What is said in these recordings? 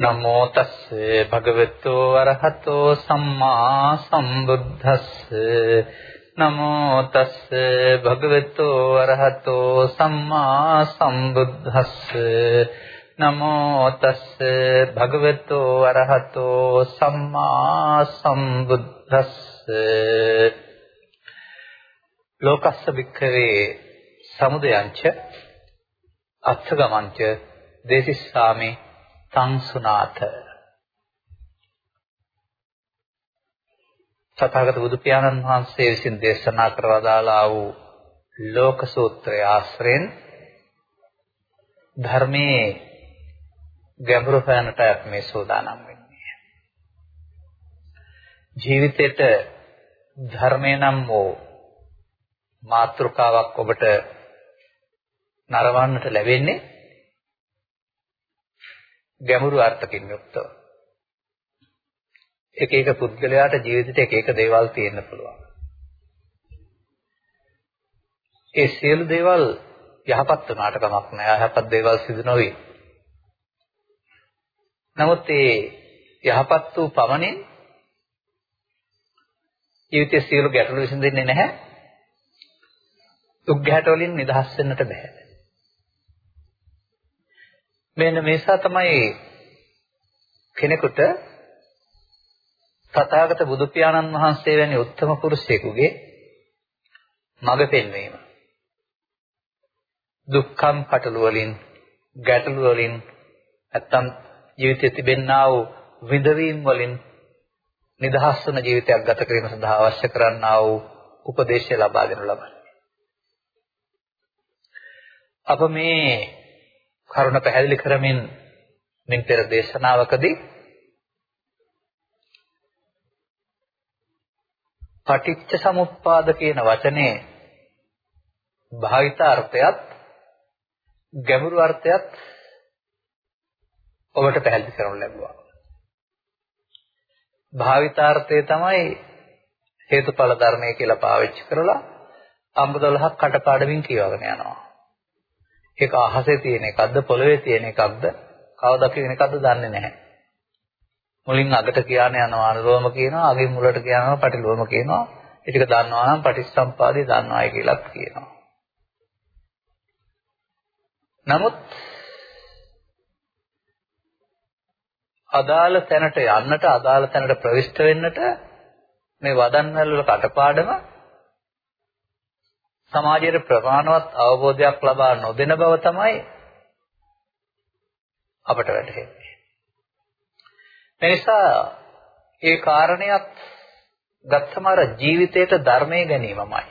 නමෝ තස්සේ භගවතු අරහතෝ සම්මා සම්බුද්දස්සේ. නමෝ තස්සේ භගවතු අරහතෝ සම්මා සම්බුද්දස්සේ. නමෝ තස්සේ භගවතු අරහතෝ සම්මා සම්බුද්දස්සේ. ලෝකස්ස වික්ඛවේ සමුදයංච අත්ථගමංච දේසිස්සාමේ සංසුනාත. සතහගත බුදු පියාණන් වහන්සේ විසින් දේශනා කරවදාලා වූ ලෝක සූත්‍රය ආශ්‍රයෙන් ධර්මයේ ගැඹුරු පැනට මේ සෝදානම් වෙන්නේ. ජීවිතේට ධර්මය නම් වූ මාතෘකාවක් ඔබට නරවන්නට ලැබෙන්නේ ගැඹුරු අර්ථකින් යුක්තව. එක එක පුද්ගලයාට ජීවිතේ එක එක දේවල් තියෙන්න පුළුවන්. ඒ සියලු දේවල් යහපත් වුණාට කමක් නැහැ. යහපත් දේවල් සිදු නොවේ. නමුත් ඒ යහපත් වූ පමණින් ජීවිතයේ සියලු ගැටලු විසඳෙන්නේ නැහැ. දුක් ගැට වලින් නිදහස් වෙන්නට බෑ. මෙන්න මේසා තමයි කෙනෙකුට තථාගත බුදු පියාණන් වහන්සේ වැනි උත්තම පුරුෂයෙකුගේ මඟ පෙන්වීම. දුක්ඛම් පටල වලින් ගැටලු වලින් නැත්තම් ජීවිතයේ තිබෙන්නා වූ විඳවීම් වලින් නිදහස් වන ජීවිතයක් ගත කිරීම සඳහා අවශ්‍ය කරන්නා වූ උපදේශය ලබා දෙනු ලබන්නේ. අප මේ කරුණ පැහැදිලි කරමින් මින් පෙර දේශනාවකදී පටිච්ච සමුප්පාද කියන වචනේ භාවිත අර්ථයත් ගැඹුරු අර්ථයත් ඔබට පැහැදිලි කරනු ලැබුවා. භාවිතාර්ථය තමයි හේතුඵල ධර්මය කියලා පාවිච්චි කරලා අංග 12ක් කටපාඩමින් කියවගෙන යනවා. ඒක අහසේ තියෙන එකක්ද පොළවේ තියෙන එකක්ද කවදා කියන එකක්ද දන්නේ නැහැ. මුලින් අගට කියන යනවා අනුලෝම කියනවා අගින් මුලට කියනවා පටිලෝම කියනවා ඒ ටික දන්නවා නම් පටිච්චසම්පාදේ දන්නවායි කියලාත් කියනවා. නමුත් අදාළ තැනට යන්නට අදාළ තැනට ප්‍රවිෂ්ඨ වෙන්නට මේ වදන්වල කටපාඩම සමාජයේ ප්‍රමාණවත් අවබෝධයක් ලබා නොදෙන බව තමයි අපට වැටහෙන්නේ. එනිසා ඒ කාරණයක් ගත්තම අර ජීවිතයට ධර්මයේ ගැනීමමයි.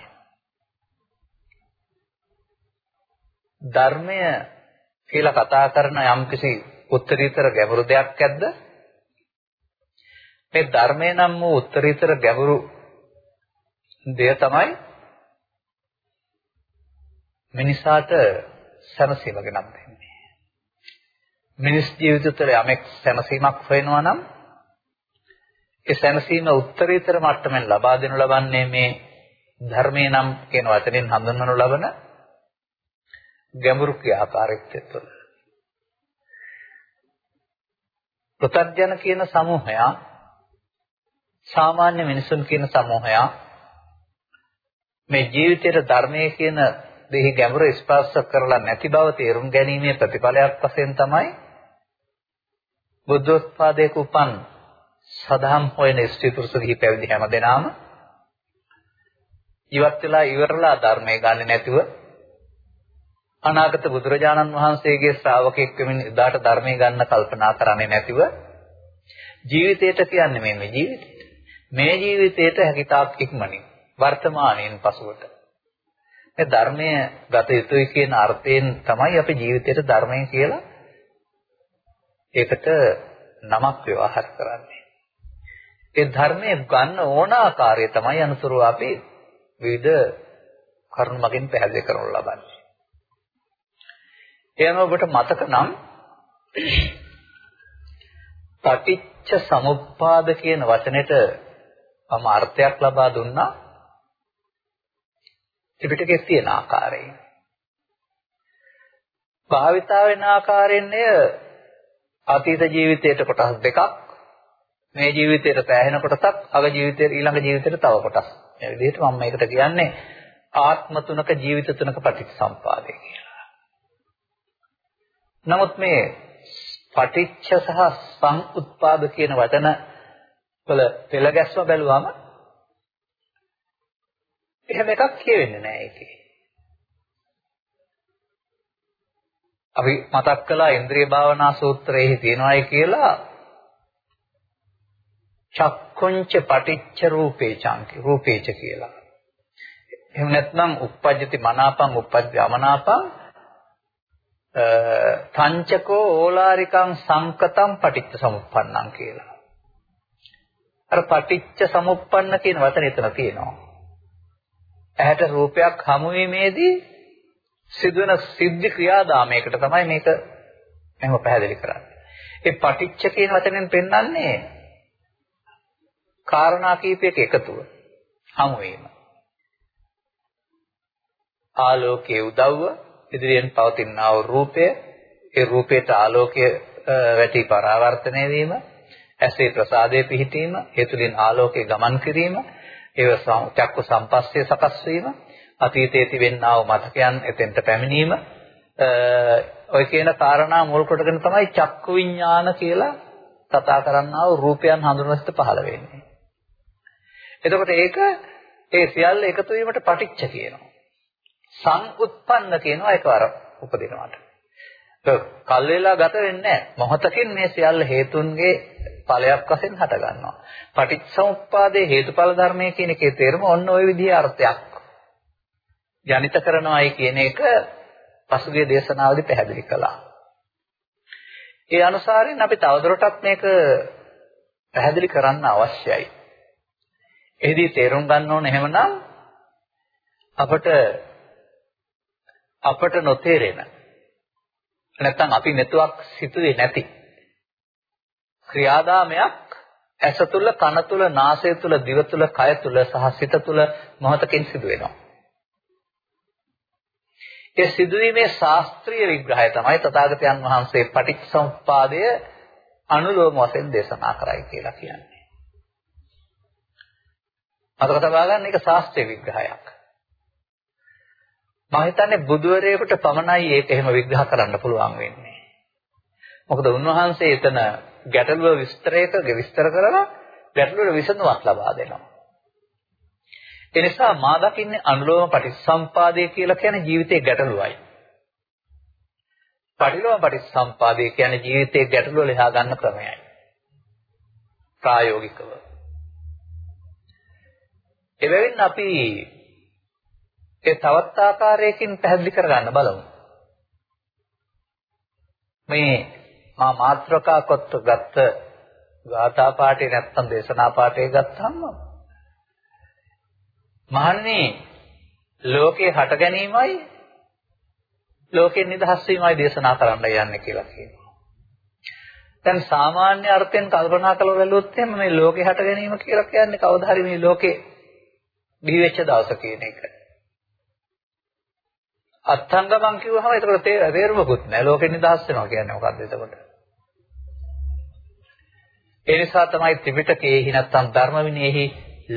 ධර්මය කියලා කතා කරන යම්කිසි උත්තරීතර ගැඹුරු දෙයක් ඇද්ද? මේ ධර්මය නම් වූ උත්තරීතර ගැඹුරු දෙය තමයි මිනිසාට සැනසීම ගෙනත් දෙන්නේ. මිනිස් ජීවිත තුළ යමෙක් සැනසීමක් හොයනවා නම් ඒ සැනසීම උත්තරීතර මට්ටමින් ලබා දෙනු ලබන්නේ මේ ධර්මයේ නම් කියන වචනෙන් හඳුන්වනු ලබන ගැඹුරු ක්‍රියාකාරීත්වය තුළ. ප්‍රත්‍යඥ කියන සමූහය සාමාන්‍ය මිනිසුන් කියන සමූහය මේ ජීවිතයේ ධර්මයේ කියන දෙහි ගැඹුර ස්පර්ශ කරලා නැති බව තේරුම් ගැනීමේ ප්‍රතිඵලයක් වශයෙන් තමයි බුද්ධෝත්පාදයක උපන් සදාම් හොයන ස්ත්‍රී පුරුෂ ගිහි පැවිදි හැම දෙනාම ඉවත් වෙලා ඉවරලා ධර්මය ගන්නෙ නැතිව අනාගත බුදුරජාණන් වහන්සේගේ ශ්‍රාවකෙක් වෙමින් එදාට ධර්මය ගන්න කල්පනා කරන්නේ නැතිව ජීවිතයට කියන්නේ මේ මේ ජීවිතයට මේ ජීවිතයට හැකිතාක් ඉක්මනින් වර්තමානයෙන් පසුවට මේ ධර්මය ගත යුතුයි කියන අර්ථයෙන් තමයි අපි ජීවිතේට ධර්මය කියලා ඒකට නමක් ව්‍යවහාර කරන්නේ. ඒ ධර්මයේ ගන්න ඕන ආකාරය තමයි අනුසරුව අපි විවිධ කරුණු මගින් පැහැදිලි කරනු ලබන්නේ. එයම ඔබට මතක නම් පටිච්ච සමුප්පාද කියන වචනෙට මම අර්ථයක් ලබා දුන්නා ත්‍රිපිටකයේ තියෙන ආකාරයෙන්. භාවිතා වෙන ආකාරයෙන් එය අතීත ජීවිතයට කොටස් දෙකක් මේ ජීවිතයට පෑහෙන කොටසක් අග ජීවිතයට ඊළඟ ජීවිතයට තව කොටස්. මේ විදිහට මම මේකට කියන්නේ ආත්ම තුනක ජීවිත තුනක පටිච්චසම්පාදය කියලා. නමුත් මේ පටිච්ච සහ සංඋත්පාද කියන වචන වල පෙළ ගැස්ම බැලුවම එහෙම එකක් කියවෙන්නේ නැහැ ඒකේ. අපි මතක් කළා ඉන්ද්‍රිය භාවනා සූත්‍රයේ තියෙනවායි කියලා චක්කුංච පටිච්ච රූපේ චාන්ති රූපේච කියලා. එහෙම නැත්නම් uppajjati මනාපං uppajjati අමනාපං තංචකෝ ඕලාරිකං සංකතං පටිච්ච සමුප්පන්නං කියලා. අර පටිච්ච සමුප්පන්න කියන වචනේ එතන තියෙනවා. ඇහැට රූපයක් හමු වීමේදී සිදුවෙන සිද්ධි ක්‍රියාදාමයකට තමයි මේක එහෙම පැහැදිලි කරන්නේ. ඒ පටිච්ච කියන වචනෙන් පෙන්වන්නේ කාරණා කීපයක එකතුව හමු වීම. ආලෝකයේ උදව්ව ඉදිරියෙන් පවතිනා වූ රූපය ඒ රූපයට ආලෝකය වැටි පරාවර්තනය වීම ඇසේ ප්‍රසාදයේ පිහිටීම ඒ තුළින් ආලෝකයේ ගමන් කිරීම ඒව චක්කු සම්පස්සේ සකස් වීම අතීතයේ තිබෙනා වූ මතකයන් එතෙන්ට පැමිණීම ඔය කියන කාරණා මුල් කොටගෙන තමයි චක්කු විඥාන කියලා කතා කරන්නා වූ රූපයන් හඳුනනස්ත පහළ වෙන්නේ. එතකොට ඒක ඒ සියල්ල එකතු වීමට පටිච්ච කියනවා. සංඋත්පන්න කියනවා එකවර උපදිනවට. ඒක කල් වේලා ගත වෙන්නේ නැහැ. මොහතකින් මේ සියල්ල හේතුන්ගේ ඵලයක් වශයෙන් හට ගන්නවා. පටිච්චසමුප්පාදයේ හේතුඵල ධර්මයේ කියන එකේ තේරුම ඔන්න ওই විදිහේ අර්ථයක්. ජනිත කරනවායි කියන එක පසුගිය දේශනාවලදී පැහැදිලි කළා. ඒ අනුසාරයෙන් අපි තවදුරටත් මේක පැහැදිලි කරන්න අවශ්‍යයි. එහිදී තේරුම් ගන්න ඕන එහෙමනම් අපට අපට නොතේරෙන නැත්නම් අපි netuවක් සිතුවේ නැති ක්‍රියාදාමයක් ඇස තුල කන තුල නාසය තුල දිව තුල කය තුල සහ සිත තුල මොහතකින් සිදු වෙනවා. ඒ සිදුවීමේ ශාස්ත්‍රීය විග්‍රහය තමයි තථාගතයන් වහන්සේ පටිච්චසමුප්පාදය අනුලෝම වශයෙන් දේශනා කරයි කියලා කියන්නේ. මතක තබා ගන්න එක ශාස්ත්‍රීය විග්‍රහයක්. මම හිතන්නේ බුදුවරයෙකුට පමණයි ඒක එහෙම විග්‍රහ කරන්න පුළුවන් වෙන්නේ. මොකද උන්වහන්සේ එතන ගැටලුව විස්තරයක විස්තර කරලා ගැටලුවට විසඳුමක් ලබා දෙනවා. ඒ නිසා මා දකින්නේ අනුලෝම පටිච්චසම්පාදය කියලා කියන්නේ ජීවිතයේ ගැටලුවයි. පටිලෝම පටිච්චසම්පාදය කියන්නේ ජීවිතයේ ගැටලුව ලෙහා ගන්න ක්‍රමයයි. ප්‍රායෝගිකව. එබැවින් අපි ඒ තවත් ආකාරයකින් පැහැදිලි කරගන්න බලමු. මේ මා මාත්‍රකා කොට ගත්ත ගාථා පාඨේ නැත්තම් දේශනා පාඨේ ගත්තාම මහන්නේ ලෝකේ හට ගැනීමයි ලෝකෙන් නිදහස් වීමයි දේශනා කරන්න යන්නේ කියලා කියනවා. දැන් සාමාන්‍ය අර්ථයෙන් කල්පනා කළ බැලුවොත් එහෙනම් මේ ලෝකේ හට ගැනීම කියලා කියන්නේ කවදා හරි මේ ලෝකේ බිහි වෙච්ච දවස කියන එක. අත්ංගමං කිව්වහම ඒකට තේරුමකුත් නැහැ. ලෝකෙ නිදහස් වෙනවා කියන්නේ මොකක්ද එතකොට? ඒ නිසා තමයි ත්‍රිපිටකයේහි නැත්නම් ධර්ම විනයෙහි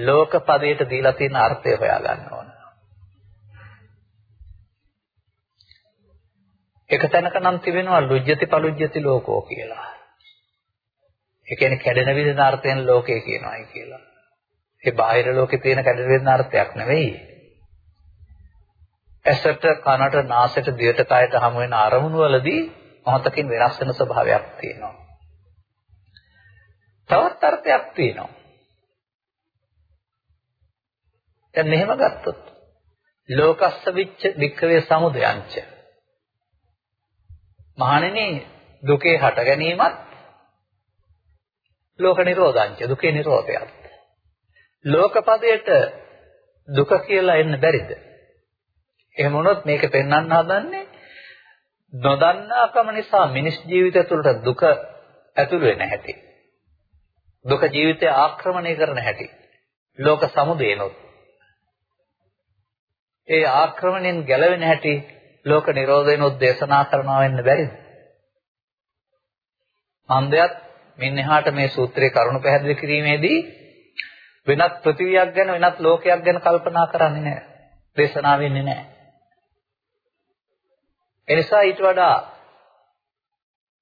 ලෝක පදයට දීලා තියෙන අර්ථය හොයා ගන්න ඕන. එක තැනක නම් තිබෙනවා ලුජ්ජති පලුජ්ජති ලෝකෝ කියලා. ඒ කියන්නේ කැඩෙන විදිහට අර්ථයෙන් ලෝකේ කියනවායි කියලා. ඒ බාහිර ලෝකේ තියෙන කැඩෙන විදිහට අර්ථයක් නෙවෙයි. ඇසට කනට නාසයට දිවට කයට හමු වෙන අරමුණු වලදී මොහතකින් වෙනස් වෙන ස්වභාවයක් තියෙනවා. තවත් අර්ථයක් තියෙනවා. දැන් මෙහෙම ගත්තොත් ලෝකස්ස විච්ච වික්‍රේ සමුදයංච. මහණෙනි දුකේ හට ගැනීමත් ලෝක නිරෝධංච දුකේ නිරෝධයත්. ලෝකපදයට දුක කියලා එන්න බැරිද? එහෙම වුණොත් මේක පෙන්වන්න හදන්නේ නොදන්නාකම නිසා මිනිස් ජීවිතය තුළට දුක ඇතුළු වෙන හැටි. දුක ජීවිතය ආක්‍රමණය කරන හැටි ලෝක සමුදේනොත් ඒ ආක්‍රමණයෙන් ගැලවෙන හැටි ලෝක නිරෝධයෙන්ොත් දේශනා කරනවා වෙන්න බැරිද මන්දයත් මෙන්න එහාට මේ සූත්‍රයේ කරුණු පැහැදිලි කිරීමේදී වෙනත් පෘථිවියක් ගැන වෙනත් ලෝකයක් ගැන කල්පනා කරන්නේ නැහැ. දේශනා වෙන්නේ නැහැ. එනිසා ඊට වඩා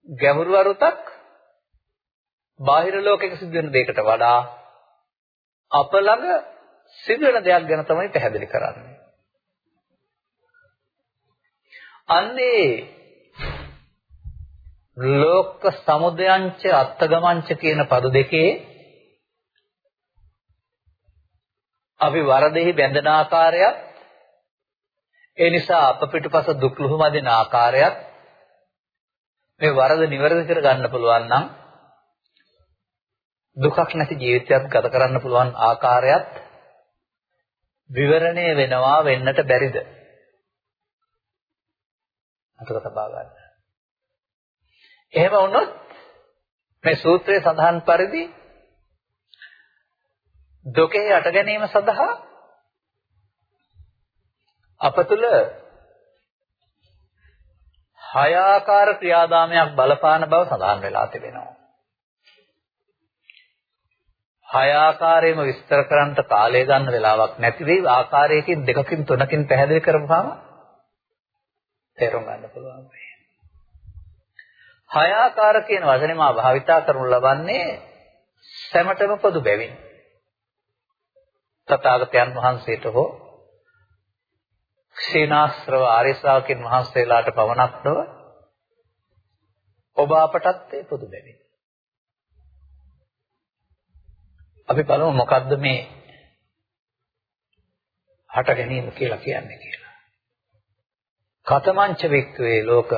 ගැඹුරු අරුතක් බාහිර ලෝකයක සිද්ධ වෙන දෙයකට වඩා අප ළඟ සිදුවෙන දෙයක් ගැන තමයි පැහැදිලි කරන්නේ. අන්නේ ලෝක සමුදයංච අත්තගමංච කියන පද දෙකේ අපි වරදෙහි බැඳෙන ආකාරයත් ඒ නිසා අප පිටුපස දුක් ලුහුමදින ආකාරයත් මේ වරද නිවැරදි කර ගන්න පුළුවන් නම් දුකක් නැති ජීවිතයක් ගත කරන්න පුළුවන් ආකාරයත් විවරණය වෙනවා වෙන්නට බැරිද? අතක තබා ගන්න. එහෙම වුණොත් මේ සූත්‍රයේ සඳහන් පරිදි දුකේ යට ගැනීම සඳහා අප තුළ හය ආකාර ක්‍රියාදාමයක් බලපාන බව සඳහන් වෙලා තිබෙනවා. හය ආකාරයෙන්ම විස්තර කරන්නට කාලය ගන්න වෙලාවක් නැති වෙයි ආකාරයකින් දෙකකින් තුනකින් පැහැදිලි කරපුවාම තේරුම් ගන්න පුළුවන් වෙයි. හය ආකාර කියන වචනේ මා භාවිතා කරනු ලබන්නේ සැමටම පොදු බැවින්. තථාගතයන් වහන්සේට හෝ ක්ෂේනාශ්‍රව ආර්ය ශ්‍රාවකින් වහන්සේලාට පවණක් නොව ඔබ අපටත් ඒ පොදු බැවින්. අපි බලමු මොකද්ද මේ හට ගැනීම කියලා කියන්නේ කියලා. කතමංච වික්කවේ ලෝක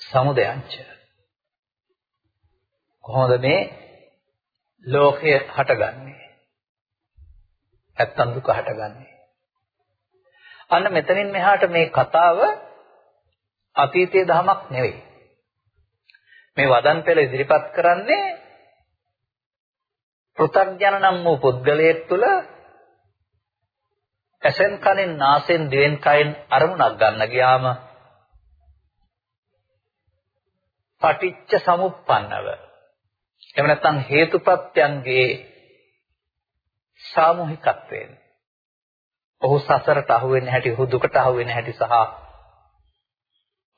සමුදයංච කොහොමද මේ ලෝකය හටගන්නේ? නැත්තම් දුක හටගන්නේ? අන්න මෙතනින් මෙහාට මේ කතාව අතීතයේ දහමක් නෙවෙයි. මේ වදන් පෙළ ඉදිරිපත් කරන්නේ පෘථග්ජන නම් වූ පුද්ගලයෙක් තුළ ඇසෙන් කනෙන් නාසෙන් දිවෙන් කයෙන් අරමුණක් ගන්න ගියාම පටිච්ච සමුප්පන්නව. එහෙම නැත්නම් හේතුප්‍රත්‍යයන්ගේ සාමූහිකත්වයෙන්. ඔහු සසරට අහු වෙන්නේ නැහැටි ඔහු දුකට අහු වෙන්නේ නැහැටි සහ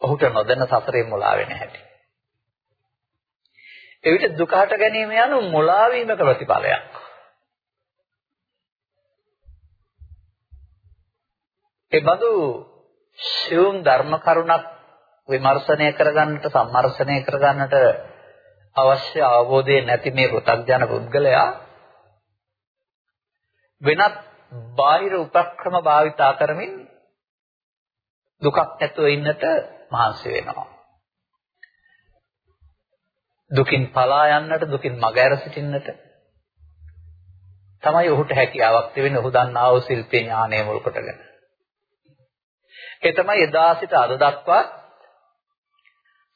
ඔහුට නොදැන සසරේ මුලා වෙන්නේ නැහැටි. එවිට දුක හට ගැනීම යනු මුලා වීමක ප්‍රතිඵලයක්. ඒ බඳු ශිවුම් ධර්ම කරුණක් විමර්ශනය කරගන්නට සම්මර්ෂණය කරගන්නට අවශ්‍ය අවබෝධය නැති මේ පුතග්ජන පුද්ගලයා වෙනත් බාහිර උපක්‍රම භාවිතා කරමින් දුකක් නැතුව ඉන්නට මහන්සි වෙනවා. දුකින් පලා යන්නට දුකින් මගහැර සිටින්නට තමයි ඔහුට හැකියාවක් තිබෙන්නේ ඔහු දන්නා වූ ශිල්පේ ඥානය මුල් කොටගෙන. ඒ තමයි එදා සිට අද දක්වා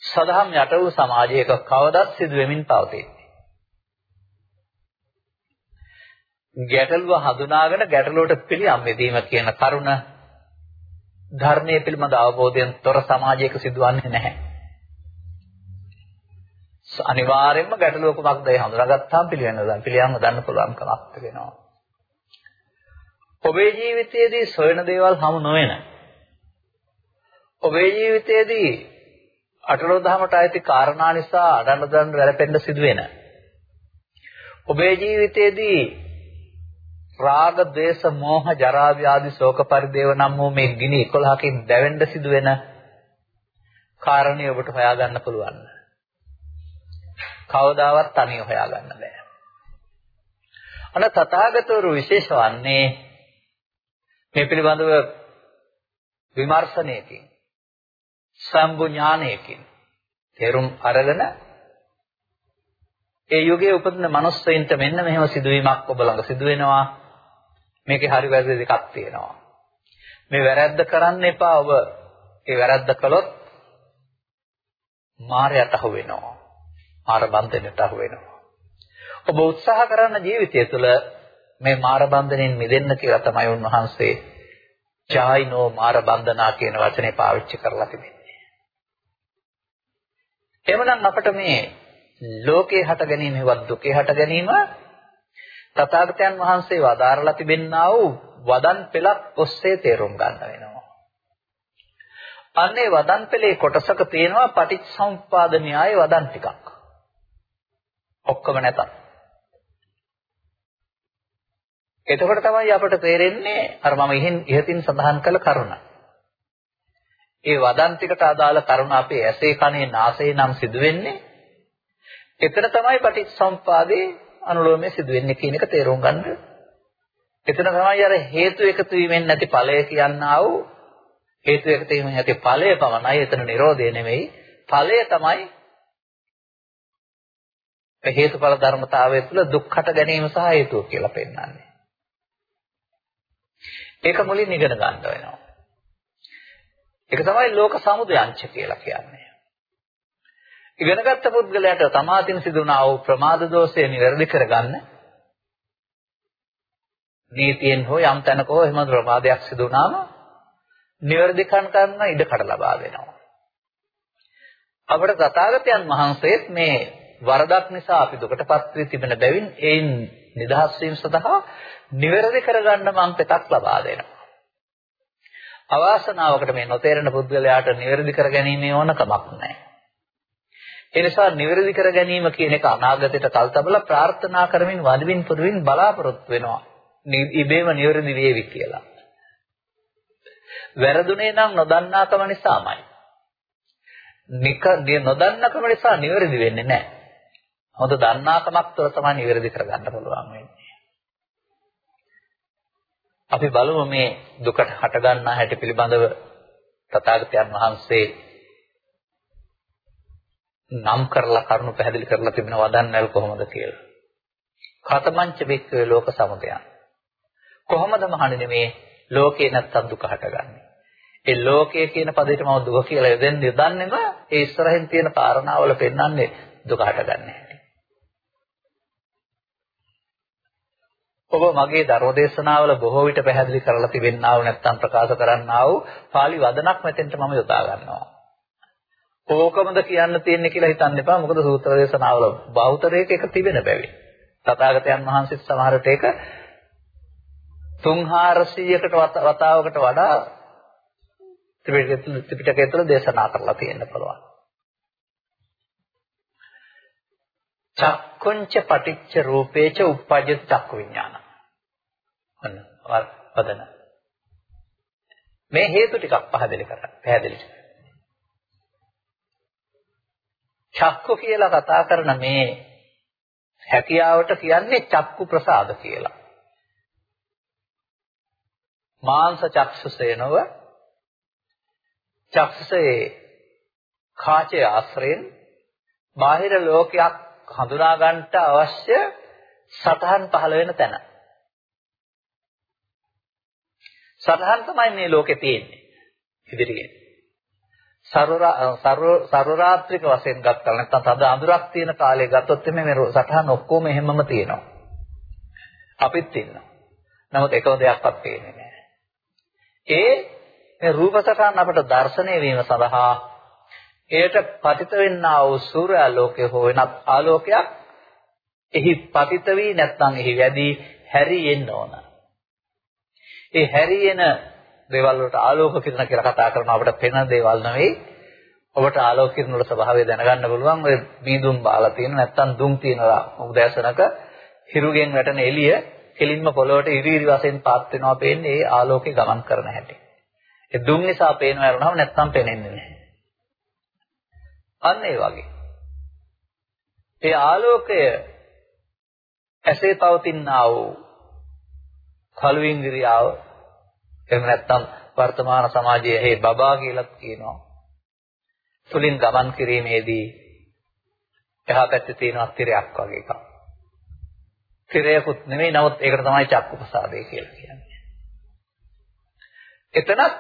සදහම් යට වූ සමාජයක කවදත් සිදු වෙමින් පවතින්නේ. ගැටලුව හඳුනාගෙන ගැටලුවට පිළියම් බෙදීම කියන කරුණ ධර්මයේ පිළිබඳ අවබෝධයෙන් තොර සමාජයක සිදුවන්නේ නැහැ. අනිවාර්යයෙන්ම ගැටලුව කුමක්ද ඒ හඳුනාගත්තාම පිළිවෙන්න ගන්න පිළියම්ම ගන්න පුළුවන්කමක් වෙනවා. ඔබේ ජීවිතයේදී සොයන දේවල් හමු නොවන. ඔබේ ජීවිතයේදී අටලෝ දහමට අයිති කාරණා නිසා අඩන දඬු වැළපෙන්න සිදුවෙන. ඔබේ ජීවිතයේදී රාග, ద్వේෂ, මෝහ, ජරා, ව්‍යාධි, ශෝක පරිදේව නම් වූ මේ ගිනි 11කින් දැවෙන්න සිදුවෙන කාරණේ ඔබට හොයාගන්න පුළුවන්. කවදාවත් තනිය හොයාගන්න බෑ. අන තථාගතවරු විශේෂ වන්නේ මේ පිළිබඳව විමර්ශනයකින් සම්බු ඥානයකින් තේරුම් අරගෙන ඒ යුගයේ උපදින මනුස්සයින්ට මෙන්න මෙහෙම සිදුවීමක් ඔබ ළඟ සිදු වෙනවා මේකේ හරි වැරදි දෙකක් තියෙනවා. මේ වැරද්ද කරන්න එපා ඔබ. ඒ වැරද්ද කළොත් මායයට අහු වෙනවා. මාර බන්ධනයට අහු වෙනවා. ඔබ උත්සාහ කරන ජීවිතය තුළ මේ මාර බන්ධනෙන් මිදෙන්න කියලා තමයි උන්වහන්සේ චායිනෝ මාර බන්ධනා කියන වචනේ පාවිච්චි කරලා තිබෙන්නේ. එhmenan අපිට මේ ලෝකේ හට ගැනීම හෙවත් දුකේ හට ගැනීම තථාගතයන් වහන්සේ වදාරලා තිබෙනා වූ වදන් පෙළක් ඔස්සේ තේරුම් ගන්න වෙනවා. අන්නේ වදන් පෙළේ කොටසක තියෙනවා පටිච්චසමුප්පාද න්‍යාය වදන් ටිකක්. ඔක්කොම නැතත්. එතකොට තමයි අපට තේරෙන්නේ අර මම ඉහින් ඉහතින් සඳහන් කළ කරුණ. ඒ වදන් ටිකට අදාළ කරුණ අපේ ඇසේ කනේ නාසයේ නම් සිදුවෙන්නේ. එතන තමයි පටිච්චසමුපාදේ අනුලෝමයේ සිදුවෙන්නේ කියන එක තේරුම් ගන්න. එතන තමයි අර හේතු එකතු වීමෙන් නැති ඵලය කියන්නා වූ හේතු එකතු වීමෙන් නැති ඵලය පමණයි එතන Nirodhe නෙමෙයි. ඵලය තමයි හේතුඵල ධර්මතාවය තුළ දුක්ඛට ගැනීම සහ හේතුව කියලා පෙන්වන්නේ. ඒක මුලින් ඉගෙන ගන්න වෙනවා. ඒක තමයි ලෝක සමුදයංච කියලා කියන්නේ. ඉගෙනගත්ත පුද්ගලයාට තමාතින් සිදුනා වූ ප්‍රමාද දෝෂය නිවැරදි කරගන්න නීතියෙන් හෝ යම් තැනක හෝ එහෙම ප්‍රමාදයක් සිදු වුණාම නිවැරදි කරන්න ඉඩ කඩ ලබා දෙනවා. අපට තථාගතයන් වහන්සේත් මේ වරදක් නිසා අපි දුකටපත් වී තිබෙන බැවින් ඒන් නිදහස් වීම සඳහා නිවැරදි කරගන්න මං පෙතක් ලබා දෙනවා. අවාසනාවකට මේ නොතේරෙන පුද්ගලයාට නිවැරදි කර ගැනීම ඕනකමක් නැහැ. ඒ නිසා නිවැරදි කර ගැනීම කියන එක අනාගතයට කල්තබලා ප්‍රාර්ථනා කරමින් වදවින් පුදවින් බලාපොරොත්තු වෙනවා. ඉබේම නිවැරදි වේවි කියලා. වැරදුනේ නම් නොදන්නාකම නිසාමයි. නික නොදන්නකම නිසා නිවැරදි වෙන්නේ නැහැ. හොඳ දන්නාකමක් තුළ තමයි නිවැරදි කරගන්න පුළුවන් වෙන්නේ. අපි බලමු මේ දුකට හටගන්නා හැටි පිළිබඳව තථාගතයන් වහන්සේ නම් කරලා කරුණු පැහැදිලි කරලා තිබෙන වදන්නල් කොහොමද කියලා. කතමංච වික්කේ ලෝක සමුදයන්. කොහොමද මහණෙනි මේ ලෝකේ නැත්තම් දුක හටගන්නේ? ඒ ලෝකය කියන පදේට මම දුක කියලා යොදන්නේ යොදන්නේම ඒ ඉස්සරහින් තියෙන කාරණාවල පෙන්වන්නේ දුක හටගන්නේ. ඔබ මගේ ධර්මදේශනාවල බොහෝ විට පැහැදිලි කරලා තිබෙන්නා වූ නැත්නම් ප්‍රකාශ කරන්නා වූ pāli වදනක් මෙතෙන්ට මම යොදා ගන්නවා. ඕකමද කියන්න තියෙන්නේ කියලා හිතන්න එපා. මොකද සූත්‍ර දේශනාවල බෞතරයක එක තිබෙන බැවින්. තථාගතයන් වහන්සේ සමහරට ඒක 3400කට වතාවකට වඩා ත්‍රිපිටකය තුළ දේශනා කරලා තියෙන්න පුළුවන්. චක්කුංච පටිච්ච රූපේච උප්පජ්ජ චක්කු විඥාන. අන්න වදන. මේ හේතු ටිකක් පහදලි කරා. පැහැදිලි. චක්කු කියලා කතා කරන මේ හැකියාවට කියන්නේ චක්කු ප්‍රසාද කියලා. මාංශ චක්ෂුසේ නොව චක්ෂුසේ කාචේ ආශ්‍රයෙන් බාහිර ලෝකයක් හඳුනා ගන්නට අවශ්‍ය සතහන් පහළ වෙන තැන. සතහන් තමයි මේ ලෝකේ තියෙන්නේ. ඉදිරියෙන්. සර්වරාත්‍රික වශයෙන් ගත්තා නැත්නම් තද අඳුරක් තියෙන කාලය ගත්තොත් මේ සතහන් ඔක්කොම එහෙමම තියෙනවා. අපිත් ඉන්නවා. නමුත් එකම දෙයක්වත් පේන්නේ නැහැ. ඒ මේ රූප සතහන් අපට දැర్శණය වීම සඳහා එයට පතිත වෙන්නා වූ සූර්යාලෝකය හෝ වෙනත් ආලෝකයක් එහි පතිත වී නැත්නම් එහි වැඩි හැරියෙන්න ඕන. ඒ හැරියෙන දේවල් වලට ආලෝක කිරණ කියලා කතා කරනවා අපිට පෙනෙන දේවල් නෙවෙයි. ඔබට ආලෝක කිරණ වල ස්වභාවය දැනගන්න පුළුවන් ඔය බීදුම් බාලා තියෙන නැත්නම් දුම් තියෙනවා උදෑසනක හිරුගෙන් වැටෙන එළිය කෙලින්ම පොළොවට ඉරිරි වශයෙන් පාත් වෙනවා පේන්නේ ඒ ආලෝකේ ගමන් කරන හැටි. ඒ දුම් නිසා පේනව වරුණාම නැත්නම් පේන්නේ නැහැ. අන්න ඒ වගේ. ඒ ආලෝකය ඇසේ පවතිනා වූ කළු ඉන්ද්‍රියාව එහෙම නැත්නම් වර්තමාන සමාජයේ හේ බබා කියලාත් කියනවා. තුලින් ගමන් කිරීමේදී එහා පැත්තේ තියෙන තිරයක් වගේ එකක්. තිරයකුත් නෙමෙයි නමුත් ඒකට තමයි චක්කු ප්‍රසාදය කියලා කියන්නේ. එතනත්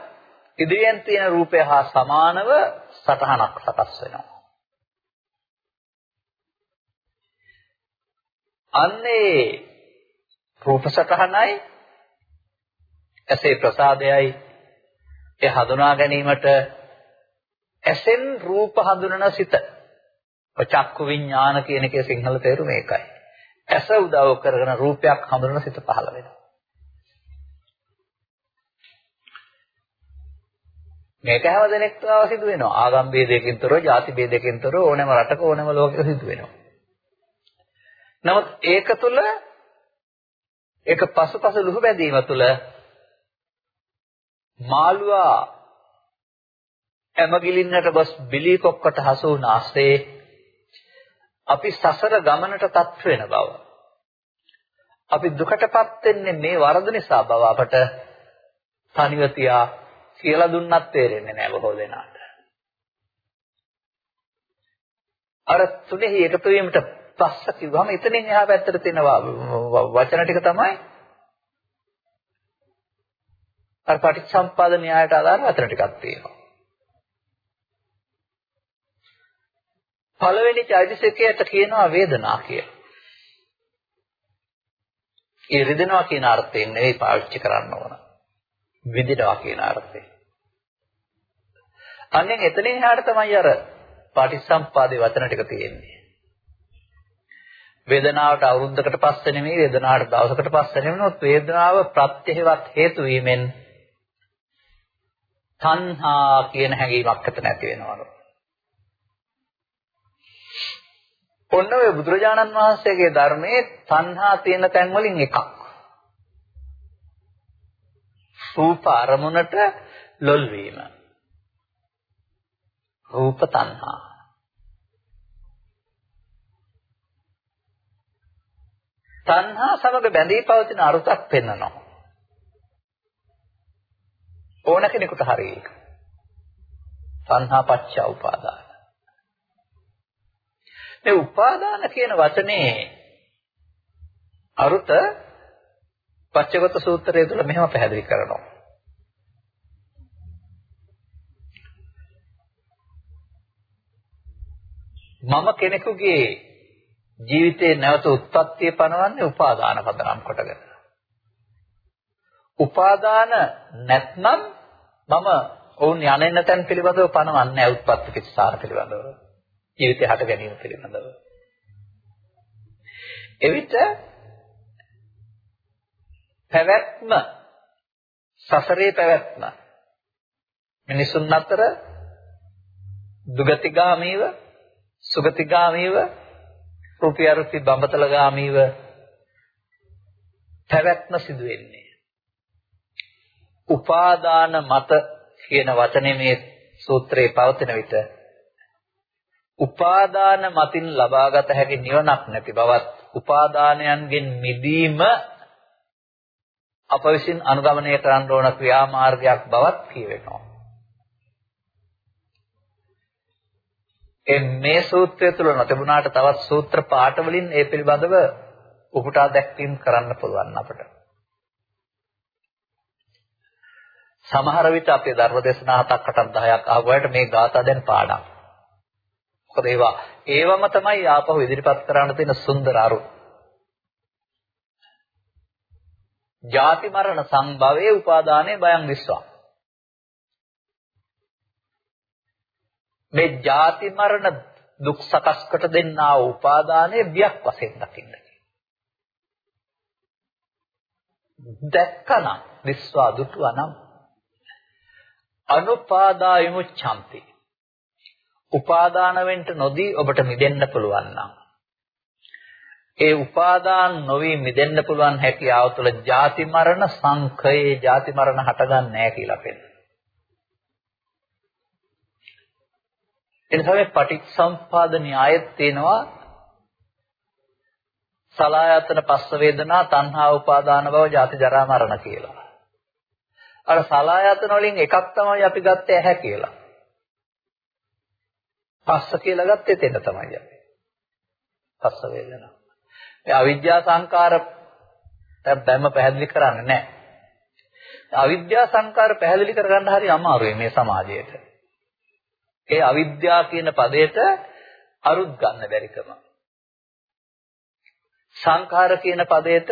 ඉදිරියෙන් තියෙන රූපය හා සමානව සටහනක් සකස් වෙනවා. අන්නේ රූප සටහනයි ඇසේ ප්‍රසාදයයි. ඒ හඳුනා ගැනීමට ඇසෙන් රූප හඳුනන සිත. චක්කු විඥාන කියන එකේ සිංහල තේරුම ඒකයි. ඇස උදව් කරගෙන රූපයක් හඳුනන සිත පහළ වෙනවා. මේක හැම දෙනෙක්ම සිදු වෙනවා. ආගම් ભેදයකින් තොරව ಜಾති ભેදයකින් තොරව ඕනෑම රටක ඕනෑම ලෝකයක සිදු වෙනවා. නමුත් ඒක තුල ඒක පසුපස ලුහු බැඳීම තුළ මාළුවා එමගිලින්නට බස් බිලී කොක්කට හසු වුණාසේ අපි සසර ගමනටපත් වෙන බව. අපි දුකටපත් වෙන්නේ මේ වරද නිසා බව අපට තනිව තියා කියලා දුන්නත් තේරෙන්නේ නැහැ බොහෝ දෙනාට. අර තුනේහි එකතු වීමට පස්ස කිව්වම එතනින් එහා පැත්තට තියෙන වචන ටික තමයි අර පටිච්චසම්පාද න්‍යායට අදාළ වචන ටිකක් තියෙනවා. පළවෙනි චෛතසිකයට කියනවා වේදනා කියලා. ඒ රිදෙනවා කියන අර්ථයෙන් නෙවෙයි පාවිච්චි කරන්න ඕන. විඳිනවා කියන අර්ථයෙන්. අන්නෙන් එතනින් එහාට තමයි අර පටිච්චසම්පාදේ වචන ටික තියෙන්නේ. වේදනාවට අවුරුද්දකට පස්සේ නෙමෙයි වේදනාවට දවසකට පස්සේ නෙමෙයි වේදනාව ප්‍රත්‍යහෙවත් හේතු වීමෙන් තණ්හා කියන හැඟීමක් ඇත නැති වෙනවලු. ඔන්න ඔය බුදුරජාණන් වහන්සේගේ ධර්මයේ තණ්හා තියෙන තැන් වලින් එකක්. රූප අරමුණට ලොල් වීම. රූප තණ්හා. තණ්හා සමග බැඳී පවතින අරුතක් පෙන්වනවා. ඕන කෙනෙකුට හරි ඒක. තණ්හා පච්චා උපාදාන. මේ උපාදාන කියන වචනේ අරුත පච්චගත සූත්‍රය තුළ මෙහෙම පැහැදිලි කරනවා. මම කෙනෙකුගේ ජීවිතේ නැවත උත්පත්තිය පනවන්නේ උපාදාන පදනම් කොටගෙන. උපාදාන නැත්නම් මම ඔවුන් යන්නේ තැන් පිළිබඳව පනවන්නේ නැහැ උත්පත්ති පිටසාර පිළිබඳව. ජීවිතය හට ගැනීම පිළිබඳව. එවිට පැවැත්ම සසරේ පැවැත්ම මිනිසුන් අතර දුගතිගාමීව සුගතිගාමීව රුපියරුපි බඹතලගාමීව පැවැත්ම සිදු වෙන්නේ. උපාදාන මත කියන වචනේ මේ සූත්‍රයේ පවතින විට උපාදාන මතින් ලබාගත හැකි නිවනක් නැති බවත් උපාදානයන්ගෙන් මිදීම අප විසින් අනුගමනය කරන්න ඕන ක්‍රියාමාර්ගයක් බවත් කියවෙනවා. මේ සූත්‍රය තුළ නොතිබුණාට තවත් සූත්‍ර පාඨ වලින් ඒ පිළිබඳව උපුටා දැක්වීම කරන්න පුළුවන් අපට. සමහර විට අපේ ධර්ම දේශනා හතක් අටක් 10ක් අහුවට මේ ગાථා දැන් පාඩම්. මොකද ඒවා ඒවම තමයි ආපහු ඉදිරිපත් කරන්න තියෙන සුන්දර අරු. ජාති මරණ සංභවයේ උපාදානයේ බයං විශ්වා. මේ ජාති මරණ දුක් සකස් කොට දෙන්නා වූ උපාදානයේ බියක් වශයෙන් දකින්න දැක්කනම් විශ්වා දුටුවනම් අනුපාදා විමුච්ඡanti උපාදාන වෙන්න නොදී ඔබට මිදෙන්න පුළුවන් නම් ඒ උපාදාන නොවි මිදෙන්න පුළුවන් හැකියාව තුළ ජාති මරණ සංඛයේ ජාති මරණ හටගන්නේ නැහැ කියලා පෙන්නන. එනිසා මේ පටිච්චසම්පාද න්‍යායෙත් තියෙනවා සලායතන පස්ස වේදනා තණ්හා උපාදාන බව ජාති ජරා මරණ කියලා. අර සලායතන වලින් එකක් තමයි අපි ගත්තේ ඇහැ කියලා. පස්ස කියලා ගත්තේ එතන තමයි අපි. පස්ස වේදනා. ඒ අවිද්‍යා සංකාර දැම්ම පැහැදිලි කරන්නේ නැහැ. අවිද්‍යා සංකාර පැහැදිලි කරගන්න හරි අමාරුයි මේ සමාජයේට. ඒ අවිද්‍යා කියන පදයට අරුත් ගන්න බැරිකම. සංඛාර කියන පදයට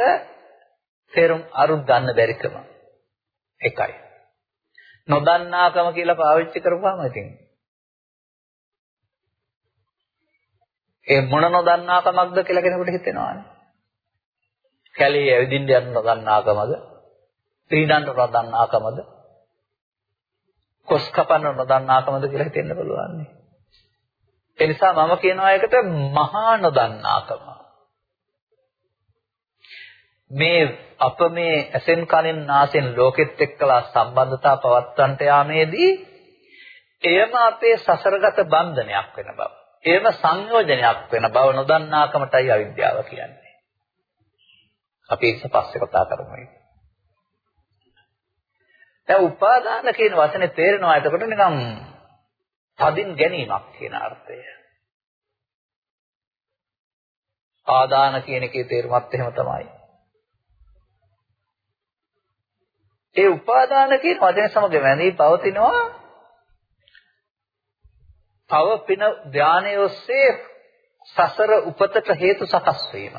තේරුම් අරුත් ගන්න බැරිකම. එකයි. නොදන්නාකම කියලා පාවිච්චි කරපුවාම ඉතින් ඒ මොන නොදන්නාකමක්ද කියලා කෙනෙකුට හිතෙනවානේ. කැලේ ඇවිදින්න යන්න නොදන්නාකමද? පීඩන්න නොදන්නාකමද? කොස් කපන්න නොදන්නාකමද කියලා හිතෙන්න පුළුවන්. ඒ නිසා මම කියනවා එකට මහා නොදන්නාකම. මේ අප මේ ඇසෙන් කනෙන් නාසෙන් ලෝකෙත් එක්කලා සම්බන්ධතා පවත්වන්නට යාමේදී එයම අපේ සසරගත බන්ධනයක් වෙන බව. එයම සංයෝජනයක් වෙන බව නොදන්නාකමටයි අවිද්‍යාව කියන්නේ. අපි ඒක පස්සේ කතා කරමු. දැන් උපාදාන කියන වචනේ තේරෙනවා එතකොට නිකම් තදින් ගැනීමක් කියන අර්ථය. ආදාන කියන එකේ තේරුමත් එහෙම තමයි. ඒ උපාදාන කියන වචනේ සමග වැඳී පවතිනවා තව පින ධානයේ ඔස්සේ සසර උපතට හේතු සකස් වීම.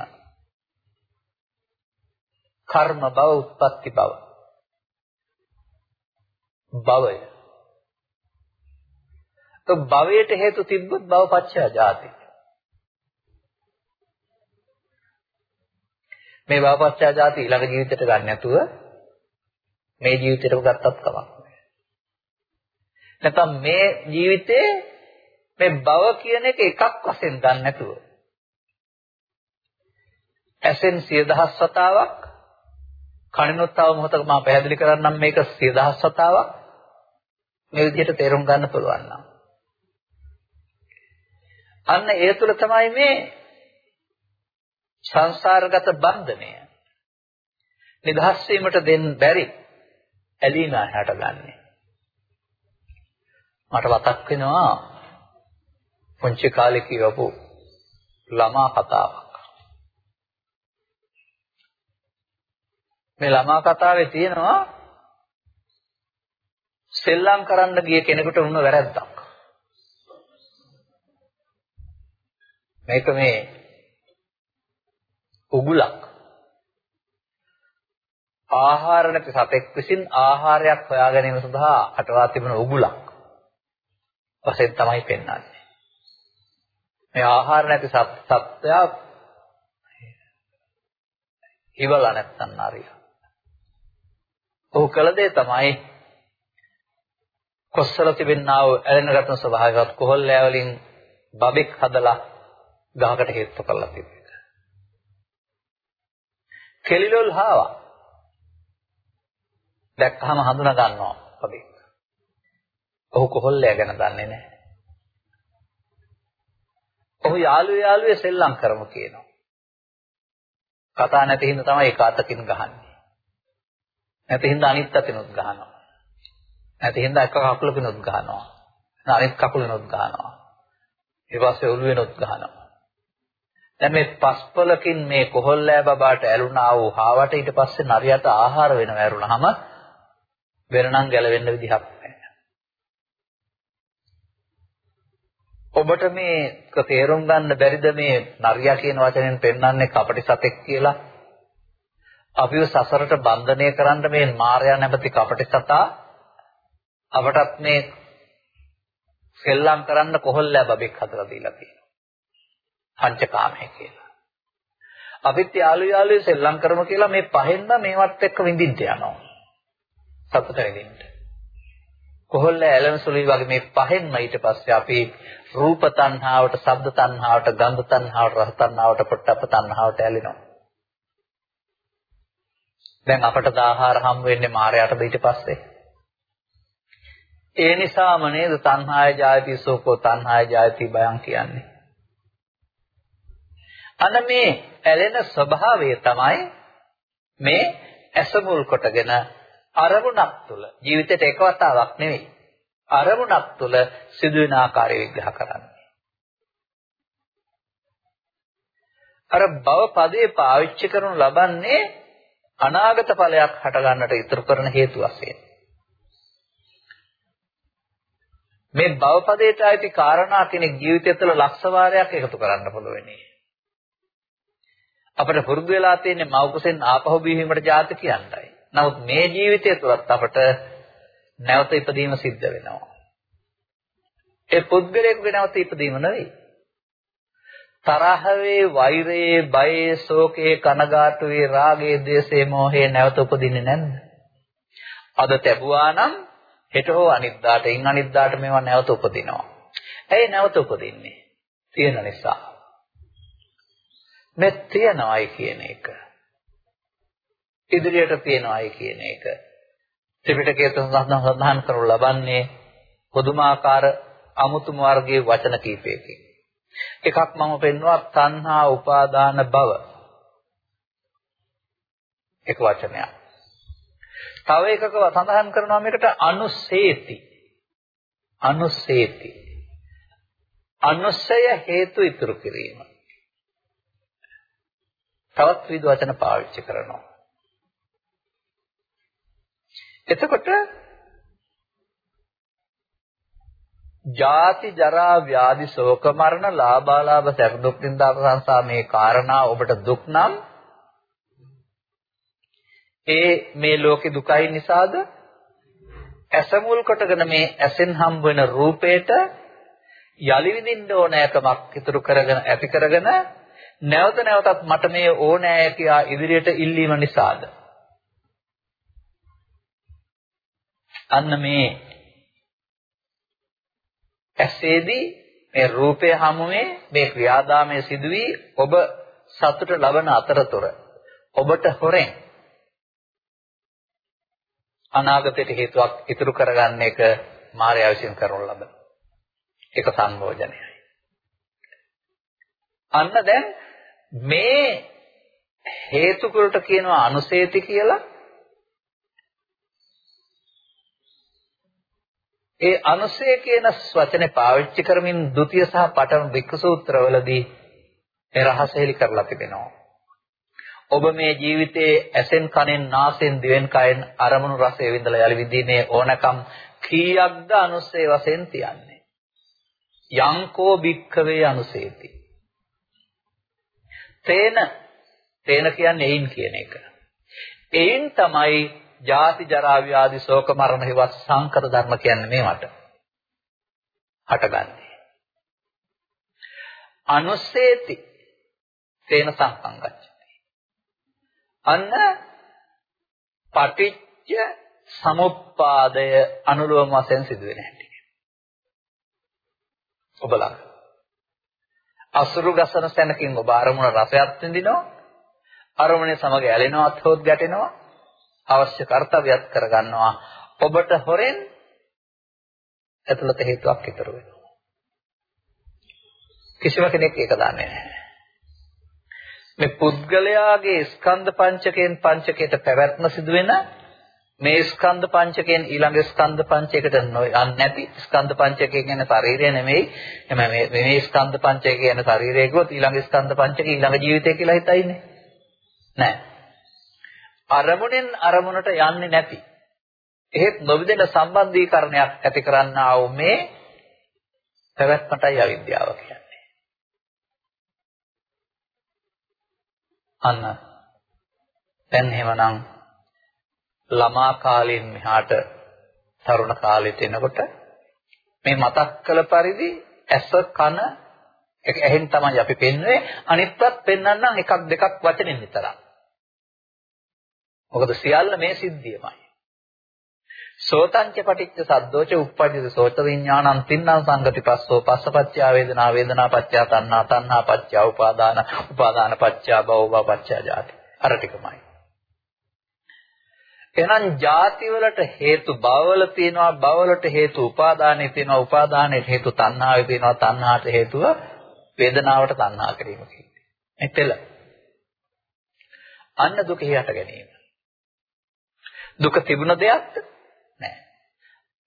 කර්ම භව උත්පත්ති භව. භවය. તો භවයට හේතු තිබ්බොත් භවපච්චය ජාති. මේ භවපච්චය ජාති ඊළඟ ජීවිතයට ගන්න නැතුව මේ ජීවිතේටම ගත්තත් කමක් නැහැ. නැත්නම් මේ ජීවිතේ මේ භව කියන එක එකක් වශයෙන් ගන්න නැතුව. ඇසෙන් සිය දහස් වතාවක් කනිනුත් තව මොහොතක මම පැහැදිලි කරන්නම් මේක සිය දහස් වතාවක්. මේ විදිහට තේරුම් ගන්න පුළුවන් නම්. අන්න ඒ තුල තමයි මේ සංසාරගත බන්ධනය. නිදහස් වීමට දෙන්න බැරි ඇලීම හටගන්නේ මට මතක් වෙනවා පුංචි කාලේ කියවපු ළමා කතාවක් මේ ළමා කතාවේ තියෙනවා සෙල්ලම් කරන්න ගිය කෙනෙකුට වුණ වැරැද්දක්. මේක මේ උගුලක්. ආහාර නැති සතෙක් විසින් ආහාරයක් හොයා ගැනීම සඳහා අටවා තිබෙන උගුලක්. වශයෙන් තමයි පෙන්වන්නේ. මේ ආහාර නැති සත්‍යය ඉවලා නැත්තන් ආරිය. ඔහු කළ දේ තමයි කොස්සල තිබෙනා වූ ඇලෙන රත්න ස්වභාවයවත් කොහොල්ලෑ වලින් බබෙක් හදලා ගහකට හේතු කරලා තිබෙනවා. කෙලිලොල් හාවා. දැක්කහම හඳුනා ගන්නවා බබෙක්. ඔහු කොහොල්ලෑ ගැන දන්නේ නැහැ. ඔහු යාළුවෝ යාළුවේ සෙල්ලම් කරමු කියනවා. කතා නැති හින්දා තමයි ඒක අතකින් ගහන්නේ. නැති හින්දා අනිත් අතිනුත් ගහනවා. නැති හින්දා එක කකුලකිනුත් ගහනවා. අනිත් කකුලෙනුත් ගහනවා. ඊට පස්සේ ඔළුවෙනුත් ගහනවා. දැන් මේ පස්පලකින් මේ කොහොල්ලෑ බබාට ඇලුනා වූ හාවට ඊට පස්සේ නරියට ආහාර වෙනව ඇරුණාම වෙනනම් ගැලවෙන්න විදිහක් නැහැ. ඔබට මේ තේරුම් ගන්න බැරිද මේ නරියා කියන වචනෙන් පෙන්වන්නේ කපටි සතෙක් කියලා? අපිව සසරට බන්ධනය කරන්න මේ මායя නැමැති කපටි සතා අපටත් මේ සෙල්ලම් කරන්න කොහොල්ලෑ බබෙක් හදලා දීලා තියෙනවා. පංචකාමයේ කියලා. අපිත් යාළු යාළුවෝ සෙල්ලම් කරමු කියලා මේ පහෙන්ම මේවත් එක්ක විඳින්න යනවා. සතුට විඳින්න. කොහොල්ලෑ ඇලෙන සුළුයි වගේ මේ පහෙන්ම ඊට පස්සේ අපි රූප තණ්හාවට, ශබ්ද තණ්හාවට, ගන්ධ තණ්හාවට, රස තණ්හාවට, පොට්ටප්ප තණ්හාවට ඇලෙනවා. දැන් අපට ආහාර හම් වෙන්නේ මායයටද ඊට පස්සේ? ඒ නිසාම නේද තණ්හාය ජායති සෝකෝ තණ්හාය ජායති බයං කියන්නේ. අන්න මේ ඇලෙන ස්වභාවය තමයි මේ ඇසමුල් කොටගෙන අරමුණක් තුල ජීවිතේට එක වතාවක් නෙවෙයි. අරමුණක් තුල සිදුවෙන ආකාරය විග්‍රහ කරන්නේ. අර භව පදේ පාවිච්චි කරනු ලබන්නේ අනාගත ඵලයක් හට ගන්නට ඉතුරු කරන හේතු වශයෙන්. මේ භව පදේට ඇති කාරණා කෙනෙක් ජීවිතය තුළ ලක්ෂ වාරයක් එකතු කරන්න පුළුවෙනි. අපිට පුරුදු වෙලා තියෙන්නේ මව් කුසෙන් ආපහු බිහිවීමට ජාතක කියන්නයි නමුත් මේ ජීවිතය තුළත් අපට නැවත ඉපදීම සිද්ධ වෙනවා. ඒ පුද්ගලයෙකුගේ නැවත ඉපදීම නෙවෙයි. තරහවේ, වෛරයේ, බයේ, ශෝකයේ, කනගාටුවේ, රාගයේ, ද්වේෂයේ, මෝහයේ නැවත උපදින්නේ නැද්ද? අද ලැබුවා නම් හෙට හෝ අනිද්දාට, ඉන් අනිද්දාට මේවා නැවත උපදිනවා. ඇයි නැවත උපදින්නේ? තියෙන නිසා. මේ තියනවායි කියන එක. ඉදිරියට තියනවායි කියන එක. ත්‍රිපිටකයේ සඳහන් කරනු ලබන්නේ පොදුමාකාර අමුතුම වර්ගයේ වචන කීපයකින්. එකක් මම පෙන්වුවා තණ්හා උපාදාන භව. එක වචනයක්. තව එකක සඳහන් කරනවා මේකට අනුසේති. අනුසේති. අනුසය හේතු ඉතුරු කිරීම. තවත් විවිධ වචන පාවිච්චි කරනවා. එතකොට ජාති ජරා ව්‍යාධි ශෝක මරණ ලාභාලාභ සැප දුක් නින්දා ප්‍රශංසා මේ කාරණා ඔබට දුක් නම් ඒ මේ ලෝකේ දුකයි නිසාද? ඇස මුල් කොටගෙන මේ ඇසෙන් හම්බ වෙන රූපේට යලි විඳින්න ඕනෑකමක් ඉතුරු කරගෙන ඇති කරගෙන නැවත නැවතත් මට මේ ඕනෑ කියා ඉදිරියට ඉල්ලීම නිසාද? අන්න මේ ඇසේදී මේ රූපය හමුවේ මේ ක්‍රියාදාමයේ සිදුවී ඔබ සතුට ලබන අතරතුර ඔබට හොරෙන් අනාගතයට හේතුවක් ඉතුරු කරගන්න එක මායාව විසින් කරනු ලබන ඒක සංයෝජනයයි. අන්න දැන් මේ හේතු කුලට කියනවා අනුසේති කියලා ඒ අනුසය කියන වචනේ පාවිච්චි කරමින් ဒုတိ ය සහ පඨම වික්ක සූත්‍රවලදී ඒ රහස හෙලි කරලා තිබෙනවා. ඔබ මේ ජීවිතයේ ඇසෙන් කනෙන් නාසයෙන් දිවෙන් කයෙන් අරමුණු රසය විඳලා යලි විඳීමේ ඕනකම් කීයක්ද අනුසය වශයෙන් තියන්නේ? යංකෝ භික්ඛවේ අනුසේති. තේන තේන කියන්නේ එයින් කියන එක. එයින් තමයි ජාති ජරා ව්‍යාධි ශෝක මරණ හේවත් සංකර ධර්ම කියන්නේ මේවට. හටගන්නේ. අනුස්සේති තේන සංකංගච්ඡති. අන්න පටිච්ච සමුප්පාදය අනුලෝම වශයෙන් සිදුවෙන හැටි. ඔබ ළඟ. අසුරු ගසන සැනකින් ඔබ අරමුණ රසයක් විඳිනවා. අරමුණේ සමග ඇලෙනවා අත්හොත් ගැටෙනවා. අවශ්‍ය කාර්යයක් කරගන්නවා. ඔබට හොරෙන් ඇතුළත හේතුවක් ඉතුරු වෙනවා. කිසිම කෙනෙක් ඒක දන්නේ නැහැ. මේ පුද්ගලයාගේ ස්කන්ධ පංචකයෙන් පංචකයට පැවැත්ම සිදුවෙන මේ ස්කන්ධ පංචකයෙන් ඊළඟ ස්කන්ධ පංචකයට යන්නේ නැති ස්කන්ධ පංචකය කියන්නේ ශරීරය නෙමෙයි එහම මේ මේ ස්කන්ධ පංචකය කියන්නේ ශරීරය කිව්වොත් ඊළඟ ස්කන්ධ පංචකය ඊළඟ ජීවිතය කියලා හිතයිනේ නෑ අරමුණෙන් අරමුණට යන්නේ නැති. එහෙත් නොවිදෙන සම්බන්ධීකරණයක් ඇති කරන්නා වූ මේ පැවැත්මටයි අවිද්‍යාව කියන්නේ. අන්න දැන් එහෙමනම් ළමා කාලයෙන් මෙහාට තරුණ කාලෙට එනකොට මේ මතක් කළ පරිදි ඇස කන එක ඇහෙන් තමයි අපි පෙන්වන්නේ අනිත්වත් පෙන්වන්නම් එකක් දෙකක් වචනෙන් විතරක්. මොකද සියල්ල මේ සිද්ධියමයි. සෝතංච පටිච්ච සද්දෝච උප්පජ්ජත සෝත විඥානං තින්නම් සංගති පස්සෝ පස්සපච්චා වේදනා වේදනා පච්චා තණ්හා තණ්හා පච්චා උපාදාන උපාදාන පච්චා භව භව පච්චා ජාති. අර ටිකමයි. එහෙනම් ಜಾති වලට හේතු භවවල තියෙනවා භවවලට හේතු උපාදානෙ තියෙනවා උපාදානෙට හේතු තණ්හාවේ තියෙනවා තණ්හාට හේතුව වේදනාවට තණ්හා කිරීම කියන්නේ. මෙතෙල. අන්න දුක හේහට ගැනීම. දුක තිබුණ දෙයක්ද? නැහැ.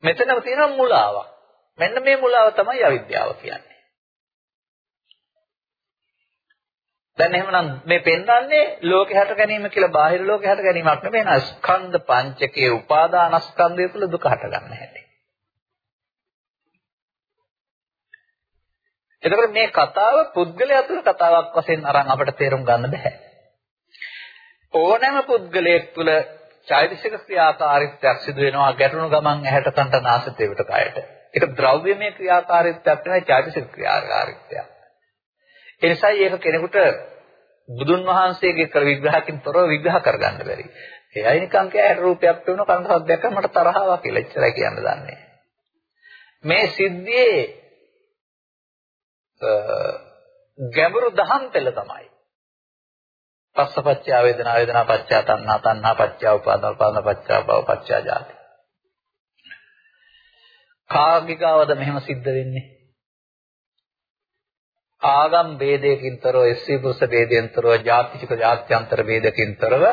මෙතනම තියෙන මුලාවක්. මෙන්න මේ මුලාව තමයි අවිද්‍යාව කියන්නේ. දැන් එහෙමනම් මේ පෙන්වන්නේ ලෝකේ හට ගැනීම කියලා බාහිර ලෝකේ හට ගැනීමක් නෙවෙයි නා ස්කන්ධ පංචකයේ උපාදානස්කන්ධය තුළ දුක හට ගන්න හැටි. එතකොට මේ කතාව පුද්ගලයා තුළ කතාවක් වශයෙන් අරන් අපිට තේරුම් ගන්න බෑ. ඕනෑම පුද්ගලයෙක් තුළ චෛතසික ක්‍රියාකාරීත්වයක් සිදු වෙනවා ගැටුණු ගමන් ඇහැට කන්ට නාසයට කයට. ඒක ද්‍රව්‍යමය ක්‍රියාකාරීත්වයක් නෙවෙයි චෛතසික ක්‍රියාකාරීත්වයක්. ඒ නිසා ඒක කෙනෙකුට බුදුන් වහන්සේගේ කර විග්‍රහකින් තොරව විග්‍රහ කරගන්න බැරි. එයයි නිකන් කෑට රූපයක් වෙන කන සද්දයක් මට තරහවා කියලා එච්චරයි කියන්න දන්නේ. මේ සිද්ධියේ ගැඹුරු දහම් පෙළ තමයි. පස්ස පච්චය වේදනා වේදනා පච්චය තණ්හා තණ්හා පච්චය උපාදාන උපාදාන පච්චය භව පච්චය ජාති. කාගිකාවද මෙහෙම සිද්ධ වෙන්නේ? ආගම් ભેදයකින්තරෝ එස්සී පුරුෂ ભેදයෙන්තරෝ ජාතිචික ජාත්‍යන්තර ભેදකින්තරව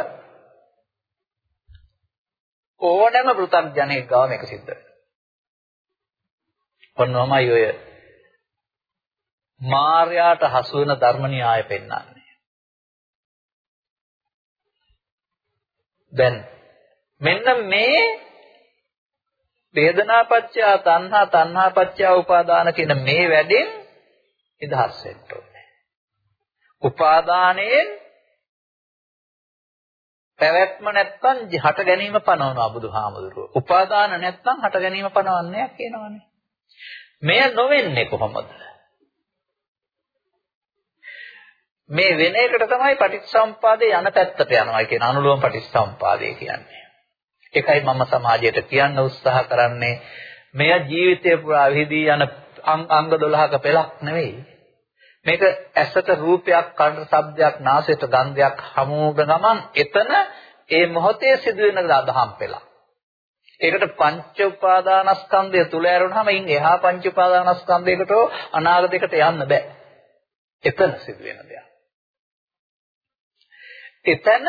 ඕනෑම පෘථග්ජනෙක් ගාව මේක සිද්ධ වෙනවා. ඔන්නෝමයි ඔය මාර්යාට හසු වෙන ධර්ම න්‍යාය පෙන්වන්නේ. දැන් මෙන්න මේ වේදනාපච්චය තණ්හා තණ්හාපච්චය උපාදාන කියන මේ වැඩෙන් නිදහස් වෙන්න ඕනේ. උපාදානයෙන් පැවැත්ම නැත්තම් හට ගැනීම පනවනවා බුදුහාමුදුරුවෝ. උපාදාන නැත්තම් හට ගැනීම පනවන්නේ කියනවනේ. මෙය නොවෙන්නේ කොහොමද? මේ වෙන එකට තමයි පටිච්චසම්පාදේ යන පැත්තට යනවා කියන අනුලෝම පටිච්චසම්පාදේ කියන්නේ. ඒකයි මම සමාජයට කියන්න උත්සාහ කරන්නේ මෙය ජීවිතය පුරා විහිදී යන අංග 12ක පෙළක් නෙවෙයි. මේක ඇසට රූපයක්, කනට ශබ්දයක්, නාසයට ගන්ධයක් හමු ගමන් එතන ඒ මොහොතේ සිදුවෙන දහම් පෙළක්. ඒකට පංච උපාදානස්කන්ධය තුල ඇරුණාම ඉන් එහා පංච උපාදානස්කන්ධයකට අනාගතයකට යන්න බෑ. එතන සිදුවෙන දෙයක්. එතන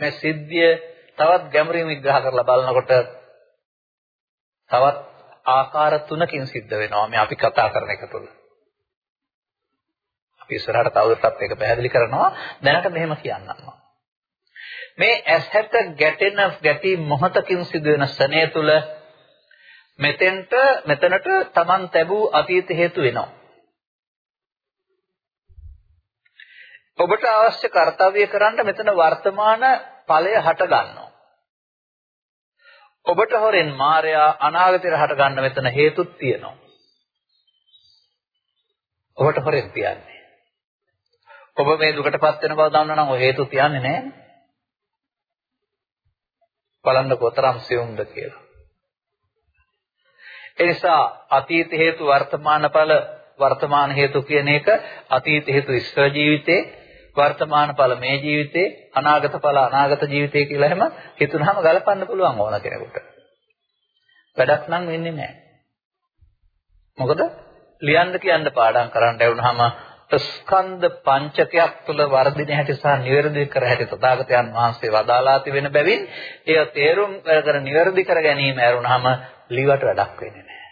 මේ සිද්ධිය තවත් ගැඹුරින් විග්‍රහ කරලා බලනකොට තවත් ආකාර තුනකින් සිද්ධ වෙනවා මේ අපි කතා කරන එක තුළ. අපි ඉස්සරහට තවදුරටත් ඒක පැහැදිලි කරනවා දැනට මෙහෙම කියන්නම්. මේ ඇසට ගැටෙන ගැටි මොහතකින් සිදුවෙන ස්නේහ තුළ මෙතෙන්ට මෙතනට Taman තැබූ අතීත හේතු වෙනවා. ඔබට අවශ්‍ය කාර්යය කරන්න මෙතන වර්තමාන ඵලය හට ගන්නවා. ඔබට හොරෙන් මායя අනාගතයට හට ගන්න මෙතන හේතුත් තියෙනවා. ඔබට හොරෙන් තියන්නේ. ඔබ මේ දුකටපත් වෙන බව දන්නා නම් ඔය හේතු තියන්නේ නැහැ. බලන්න කොතරම් සියුම්ද කියලා. ඒ නිසා අතීත හේතු වර්තමාන ඵල වර්තමාන හේතු කියන එක අතීත හේතු ඉස්තර ජීවිතේ වර්තමාන ඵල මේ ජීවිතේ අනාගත ඵල අනාගත ජීවිතේ කියලා එහෙම හිතුනහම ගලපන්න පුළුවන් ඕන කෙනෙකුට. වැඩක් නම් වෙන්නේ නැහැ. මොකද ලියන්න කියන්න පාඩම් කරන්න වුණාම ස්කන්ධ පංචකයක් තුළ වර්ධින හැටි සහ නිවැරදි කර හැටි තථාගතයන් වහන්සේ වදාලා තිබෙන බැවින් එය තේරුම් කර නිවැරදි කර ගැනීම ඇරුණාම ලිවට වැඩක් වෙන්නේ නැහැ.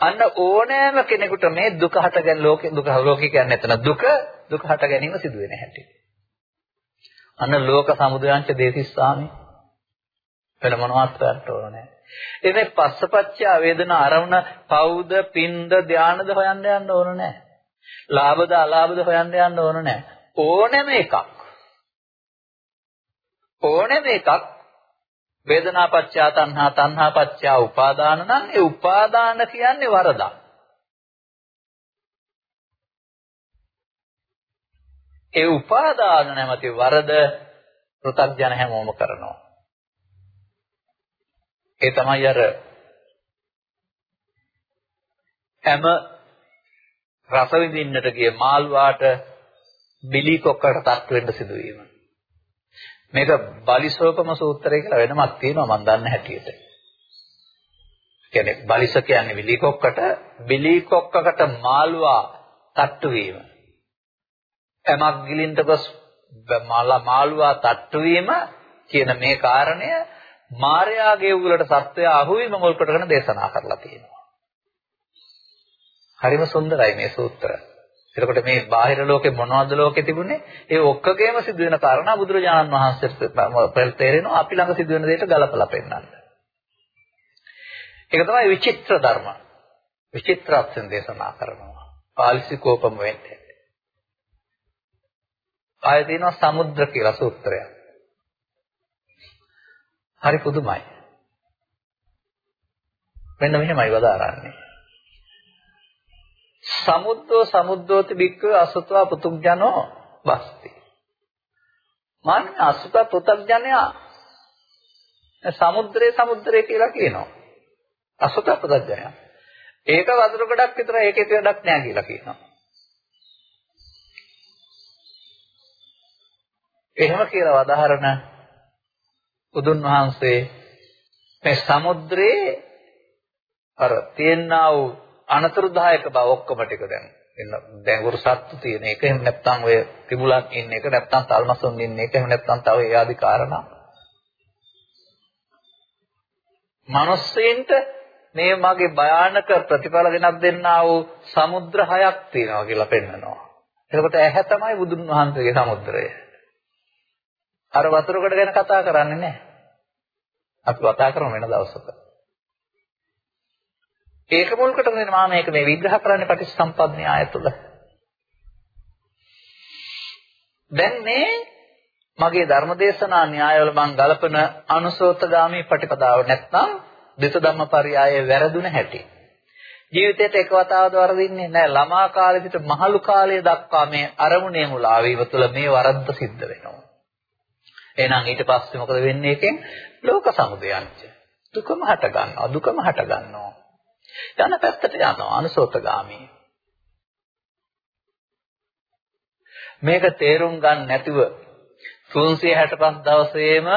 අන්න ඕනෑම කෙනෙකුට මේ දුක හට ගැන ලෝකේ දුක ලෝකේ කියන්නේ එතන දුක දුක හට ගැනීම සිදු වෙන හැටි. අන්න ලෝක සමුදයංච දේතිස්සාමි වෙන මොනවත් කරන්න ඕන නැහැ. එනේ පස්සපච්චය වේදනා ආරවණ පෞද පින්ද ධානද හොයන්න යන්න ඕන නැහැ. ලාභද අලාභද හොයන්න යන්න ඕන නැහැ. ඕනෙම එකක්. ඕනෙම එකක් වේදනාපච්චා තණ්හා තණ්හාපච්චා උපාදාන නම් ඒ උපාදාන කියන්නේ වරදක්. ඒ උපාදාන නැමැති වරද පෘථග්ජන හැමෝම කරනවා. ඒ තමයි අර හැම රස විඳින්නට ගිය මාල්වාට බිලි කොක්කට තත් වෙන්න සිදුවීම. මේක බලිසෝපම සූත්‍රය කියලා වෙනමක් තියෙනවා මම දන්න හැටියට. කියන්නේ බලිස කියන්නේ බිලි කොක්කට බිලි කොක්කකට මාළුවා තට්ටු වීම. එමක් ගිලින්ට ගොස් මාළුවා තට්ටු වීම කියන මේ කාරණය මාර්යාගේ උගලට සත්‍යය අහුවීම මුල් කොටගෙන දේශනා කරලා තියෙනවා. හරිම සුන්දරයි මේ සූත්‍රය. එතකොට මේ බාහිර ලෝකේ මොනවද ලෝකේ තිබුණේ? ඒ ඔක්කොගේම සිදුවෙන කාරණා බුදුරජාණන් වහන්සේට තේරෙනවා අපි ළඟ සිදුවෙන දේට ගලපලා පෙන්නන්න. ඒක තමයි විචිත්‍ර ධර්ම. විචිත්‍රත්වයෙන් දේශනා කරනවා. පාලිසිකෝපම වෙන්නේ. ආයෙ තියෙනවා සමුද්‍ර කියලා සූත්‍රයක්. හරි පුදුමයි. මෙන්න මෙහෙමයි වදාරන්නේ. සමුද්දෝ සමුද්දෝති බික්කව අසුතවා පුතුග්ජනෝ වස්ති. මාන්නේ අසුත පුතුග්ජනයා සමුද්‍රේ සමුද්‍රේ කියලා කියනවා. අසුත පුතුග්ජනයා. ඒක වතුර ගොඩක් විතර ඒකේ වැඩක් නෑ කියලා කියනවා. එහෙම කියලා වදාහරන බුදුන් වහන්සේ මේ සමුද්‍රයේ අර තියෙනා වූ අනතුරුදායක බව ඔක්කොම ටික දැන් දැන් උරු සත්තු තියෙන එක එහෙම නැත්නම් ඔය තිබුලක් ඉන්න එක නැත්නම් තල්මසුන් ඉන්න එක එහෙම නැත්නම් තව ඒ ආදි කාරණා මනුස්සයින්ට මේ මගේ භයානක ප්‍රතිඵල ගෙනත් දෙන්නා වූ සමුද්‍ර හයක් තියෙනවා කියලා පෙන්නනවා. එතකොට ඇහැ තමයි බුදුන් වහන්සේගේ සමුද්‍රය. අර වතුරකට ගැන කතා කරන්නේ නැහැ. අපි කතා කරමු වෙන දවසක. ඒක මුල් කොටගෙන මම මේක මේ විග්‍රහ කරන්නේ පටිච්චසම්පද න්‍යාය තුළ. දැන් මේ මගේ ධර්මදේශනා න්‍යායවල මම ගලපන අනුසෝතගාමී ප්‍රතිපදාව නැත්නම් දෙත ධම්මපරියායේ වැරදුන හැටි. ජීවිතේට එක වතාවද වරදින්නේ නැහැ. ළමා කාලේ සිට මහලු කාලය දක්වා මේ අරමුණේ මුලා වීම තුළ මේ වරද්ද සිද්ධ වෙනවා. එහෙනම් ඊට පස්සේ මොකද වෙන්නේ එකෙන්? ලෝක සමුදයන්ච. දුකම හට ගන්නවා. දුකම හට ගන්නවා. යන පැත්තට යනවා අනුසෝතගාමී. මේක තේරුම් ගන්න නැතිව 365 දවසේම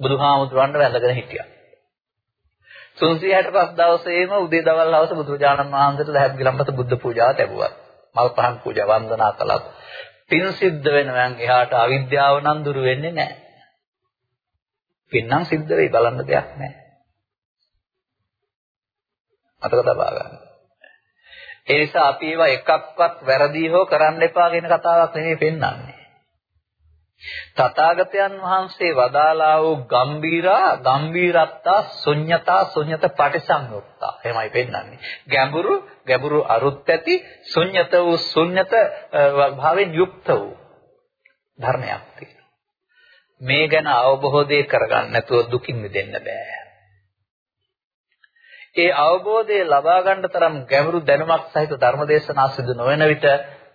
බුදුහාමුදුරන්ට වැඳගෙන හිටියා. 365 දවසේම උදේ දවල් හවස බුදුරජාණන් වහන්සේට ලැබ ගිලම්පත බුද්ධ පූජාව ලැබුවා. මල් පහන් පූජා වන්දනා කළා. පින් සිද්ධ වෙනවන් එහාට අවිද්‍යාව නම් දුරු වෙන්නේ නැහැ. පින් නම් සිද්ධ වෙයි බලන්න දෙයක් නැහැ. අතක තබා ගන්න. ඒ නිසා අපි ඒවා එකක්වත් වැරදි හෝ කරන්න එපා කියන කතාවක් නෙමෙයි පෙන්වන්නේ. තථාගතයන් වහන්සේ වදාලා වූ ගම්බීරා ගම්බීරත්තා ශුන්්‍යතා ශුන්්‍යත පටිසංයුක්තා එහෙමයි පෙන්වන්නේ ගැඹුරු ගැඹුරු අරුත් ඇති ශුන්්‍යත වූ ශුන්්‍යත භාවයෙන් යුක්ත වූ ධර්මයක් තියෙනවා මේ ගැන අවබෝධය කරගන්න නැතුව දුකින් මිදෙන්න බෑ ඒ අවබෝධය ලබා ගන්න තරම් ගැඹුරු දැනුමක් සහිත ධර්මදේශනා සිදු නොවන විට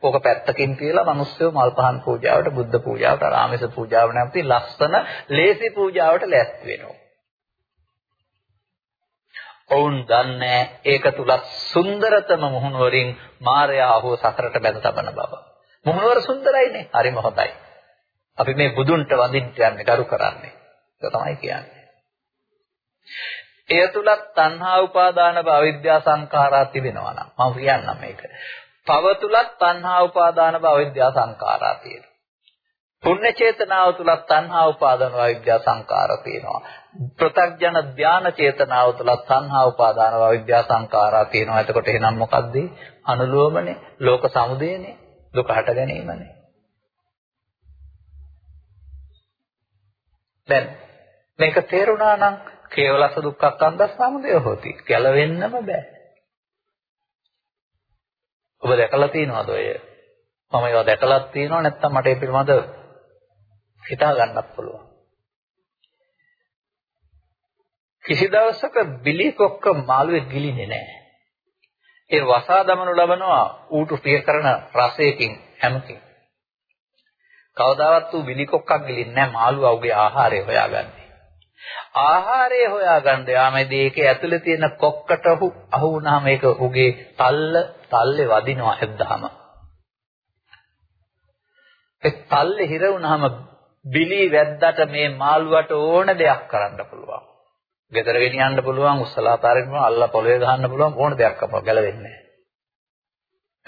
ඕක පැත්තකින් තියලා මිනිස්සු මල් පහන් පූජාවට බුද්ධ පූජාවට රාමේශ පූජාවට නැමති ලස්සන ලේසි පූජාවට ලෑස්ති වෙනවා. ඔවුන් දන්නේ ඒක තුල සුන්දරතම මුහුණුවරින් මාර්යා හෝ සතරට බැඳ තබන බව. මුහුණුවර සුන්දරයිනේ. හරිම හොඳයි. අපි මේ බුදුන්ට වඳින්න යන්නේ කරු කරන්නේ. ඒක තමයි කියන්නේ. එය තුලත් තණ්හා උපාදාන භව අවිද්‍යා සංඛාරා තිබෙනවා නම් මම කියන්නම් මේක. පව තුලත් තණ්හා උපාදාන භව අවිද්‍යා සංඛාරා තියෙනවා. පුණ්‍ය චේතනාව තුලත් තණ්හා උපාදාන භව අවිද්‍යා සංඛාර තියෙනවා. ප්‍රත්‍යඥ ධාන චේතනාව තුලත් තණ්හා උපාදාන භව අවිද්‍යා සංඛාරා තියෙනවා. එතකොට එහෙනම් මොකද්ද? අනුලෝමනේ, ලෝක සමුදයනේ, දුක හට ගැනීමනේ. දැන් මේක තේරුණා නම් කේවලස දුක්ඛ අන්දස් සමුදය හොති. ගැලවෙන්නම බෑ. ඔබ දැකලා තියෙනවද ඔය? මම ඒවා දැකලා තියෙනව නැත්නම් මට ඒ පිළිබඳ හිතා ගන්නත් පුළුවන්. කිසි දවසක බිලි කොක්ක මාළුවේ ගිලින්නේ නැහැ. ඒ වසා දමනු ලබනවා ඌට ප්‍රිය කරන රසයකින් හැමකින්. කවදාවත් ඌ බිලි කොක්කක් ගිලින්නේ නැහැ මාළුවාගේ ආහාරය හොයාගන්නේ. ආහාරය හොයාගන්න යාමේදී ඒක ඇතුලේ තියෙන කොක්කට අහු වුණාම ඒක උගේ තල්ල තල්ලේ වදිනවා හැද්දාම. ඒ තල්ලේ හිර වුණාම බිලි වැද්දට මේ මාළුවට ඕන දෙයක් කරන්න පුළුවන්. ගෙදර ගෙනියන්න පුළුවන්, උස්සලාතාරෙන්න පුළුවන්, අල්ලා පොළවේ ගහන්න පුළුවන් ඕන දෙයක් අපව ගැලවෙන්නේ නැහැ.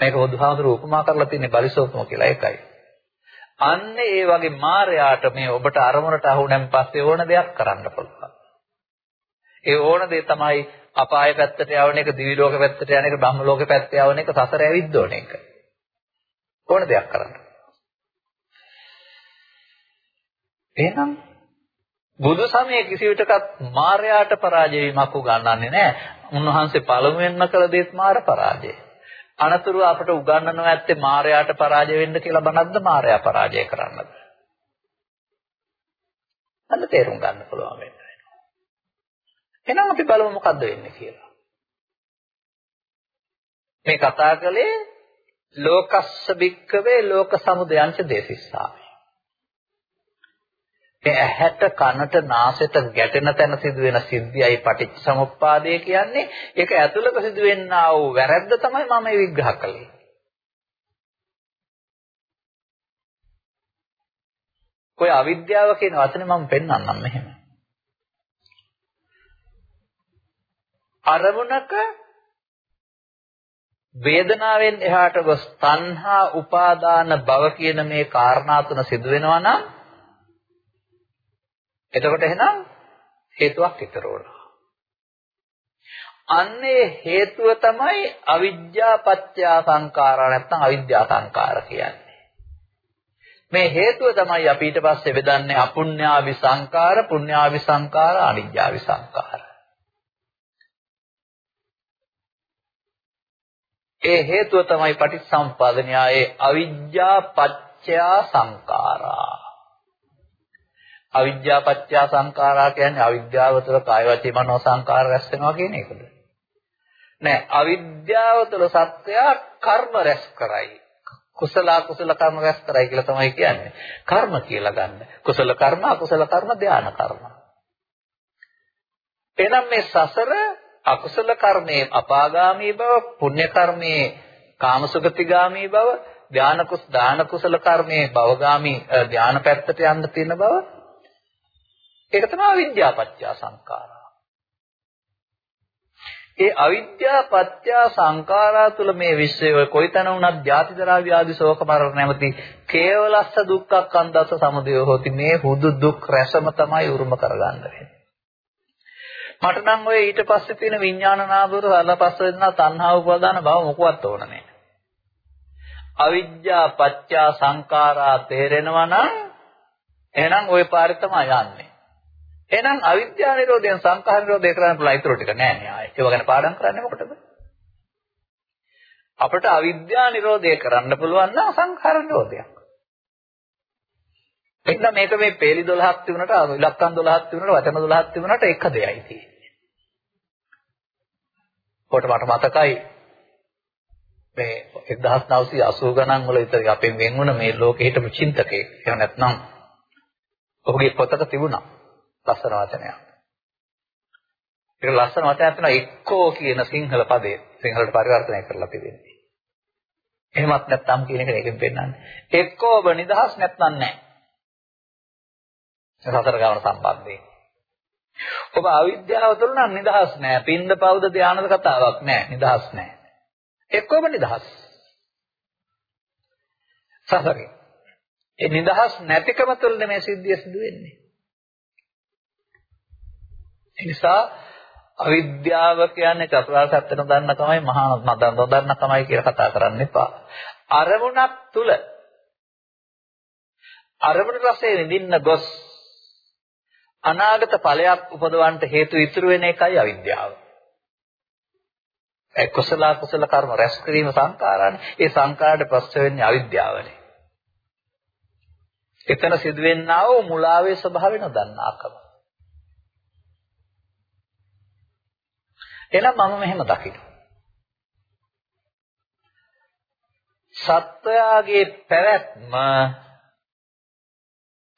මේක බුදුහාමුදුරු උපමා කරලා තියෙන්නේ බලිසෝපම කියලා ඒකයි. අන්න ඒ වගේ මායයට මේ ඔබට අරමුණට අහුණෙන් පස්සේ ඕන දෙයක් කරන්න පුළුවන්. ඒ ඕන දේ තමයි අපාය පැත්තට යවන එක, දිවි ලෝක පැත්තට යන එක, බ්‍රහ්ම ලෝක පැත්තට යවන එක, සසර ඇවිද්දෝන එක. ඕන දෙයක් කරන්න. එහෙනම් බුදු සමයේ කිසි විටකත් මායයට පරාජය වීමක් උගන්වන්නේ නැහැ. උන්වහන්සේ පළමුවෙන්ම කළ දේත් මාර පරාජය. අනතුරු අපට උගන්වනවා ඇත්තේ මායයට පරාජය වෙන්න කියලා බණක්ද මායя පරාජය කරන්නද? අන්න තේරුම් ගන්න පුළුවන් වෙන්න වෙනවා. එහෙනම් අපි බලමු මොකද්ද වෙන්නේ කියලා. මේ කතා කළේ ලෝකස්ස බික්කවේ ලෝක සමුදයංච දේසිස්සාමි. මේ ඇහැට කනට නාසයට ගැටෙන තැන සිදුවෙන සිද්ධියයි පටිච්චසමුප්පාදය කියන්නේ ඒක ඇතුළත සිදුවෙනා වූ වැරද්ද තමයි මම මේ විග්‍රහ කළේ. ඔය අවිද්‍යාව කියන වචනේ මම පෙන්වන්නම් මෙහෙම. අරමුණක වේදනාවෙන් එහාට ගොස් තණ්හා උපාදාන භව කියන මේ කාරණා තුන සිදු වෙනවා නම් එතකොට එහෙනම් හේතුවක් ඉතුරු වෙනවා. අන්නේ හේතුව තමයි අවිද්‍යා පත්‍ය සංඛාරා නැත්නම් අවිද්‍යා සංඛාර කියන්නේ. මේ හේතුව තමයි අපි ඊට පස්සේ බෙදන්නේ අපුඤ්ඤාවි සංඛාර, පුඤ්ඤාවි සංඛාර, අනිජ්ජාවි සංඛාර. ඒ හේතුව තමයි පටිච්චසමුප්පාද න්‍යායේ අවිද්‍යා පත්‍ය සංඛාරා. අවිද්‍යා පත්‍ය සංඛාරා කියන්නේ අවිද්‍යාව තුළ කාය වචී මනෝ සංඛාර රැස් වෙනවා කියන එකද? නෑ අවිද්‍යාව තුළ සත්‍යය කර්ම රැස් කරයි. කුසල අකුසල කර්ම රැස් කරයි කියලා තමයි කියන්නේ. කර්ම කියලා ගන්න. කුසල කර්ම අකුසල කර්ම ධානා කර්ම. එහෙනම් මේ සසර අකුසල කර්මයේ අපාගාමී බව, පුණ්‍ය කර්මයේ කාමසුගතිගාමී බව, ධාන කුස් දාන කුසල කර්මයේ භවගාමී ධාන පැත්තට යන්න තියෙන බව ඒක තමයි අවිද්‍යාපත්‍ය සංඛාරා. ඒ අවිද්‍යාපත්‍ය සංඛාරා තුල මේ විශ්වය කොයිතන වුණත් ජාති ජරා ව්‍යාධි ශෝක මරණ නැමැති කේවලස්ස දුක්ඛ කන්දස්ස සමුදය හොති මේ හුදු දුක් රැසම තමයි උරුම කරගන්න වෙන්නේ. මට නම් ඔය ඊට පස්සේ තියෙන විඥාන නාමවල සලපස්ස වෙනා තණ්හා උපාදාන භව මොකවත් ඕන නැහැ. අවිද්‍යා පත්‍ය සංඛාරා තේරෙනවා නම් එහෙනම් ওই පාරේ තමයි යන්නේ. එහෙනම් අවිද්‍යා නිරෝධයෙන් සංඛාර නිරෝධය කරන්න පුළුවන් ඊටු ටික නෑ නේ ආයේ. ඒව ගැන පාඩම් කරන්නේ මොකටද? අපිට අවිද්‍යා නිරෝධය කරන්න පුළුවන් නම් සංඛාර නිරෝධයක්. එන්න මේක මේ පේලි 12ක් තිබුණට ඉලක්කම් 12ක් තිබුණට වචන 12ක් තිබුණට එක දෙයයි තියෙන්නේ. කොට මට මතකයි මේ 1980 ගණන් වල විතර අපෙන් වෙන් වුණ මේ ලෝකෙ හිටපු චින්තකයෙක්. එහෙම නැත්නම් ඔහුගේ පොතක තිබුණා. ලස්සන වචනයක්. ඒක ලස්සන වචනයක් තියෙනවා එක්කෝ කියන සිංහල පදේ සිංහලට පරිවර්තනය කරලා තිබෙන්නේ. එහෙමත් නැත්නම් කියන එක ඒකෙන් පෙන්නන්නේ. එක්කෝබ නිදහස් නැත්නම් නැහැ. සතර ගමන සම්බන්ධයෙන්. ඔබ අවිද්‍යාව තුළ නම් නිදහස් නැහැ. පින්ද පවුද ධානද කතාවක් නැහැ. නිදහස් නැහැ. එක්කෝබ නිදහස්. සසරේ. ඒ නිදහස් නැතිකම තුළ මේ සිද්ධිය සිදු වෙන්නේ. ඒ නිසා අවිද්‍යාව කියන්නේ චතුරාර්ය සත්‍ය නොදන්න තමයි මහා නොදන්න තමයි කියලා කතා කරන්න එපා. අරමුණක් තුල අරමුණ රසයේ විඳින්න ගොස් අනාගත ඵලයක් උපදවන්න හේතු ඉතුරු වෙන එකයි අවිද්‍යාව. ඒ කුසල කුසල කර්ම රැස් කිරීම සංකාරානේ. ඒ සංකාරයට පස්ස වෙන්නේ අවිද්‍යාවනේ. එතන සිදුවෙන්නා වූ මුලාවේ ස්වභාවය නොදන්නාකම. එහෙනම් මම මෙහෙම දකිනවා. සත්වයාගේ පැවැත්ම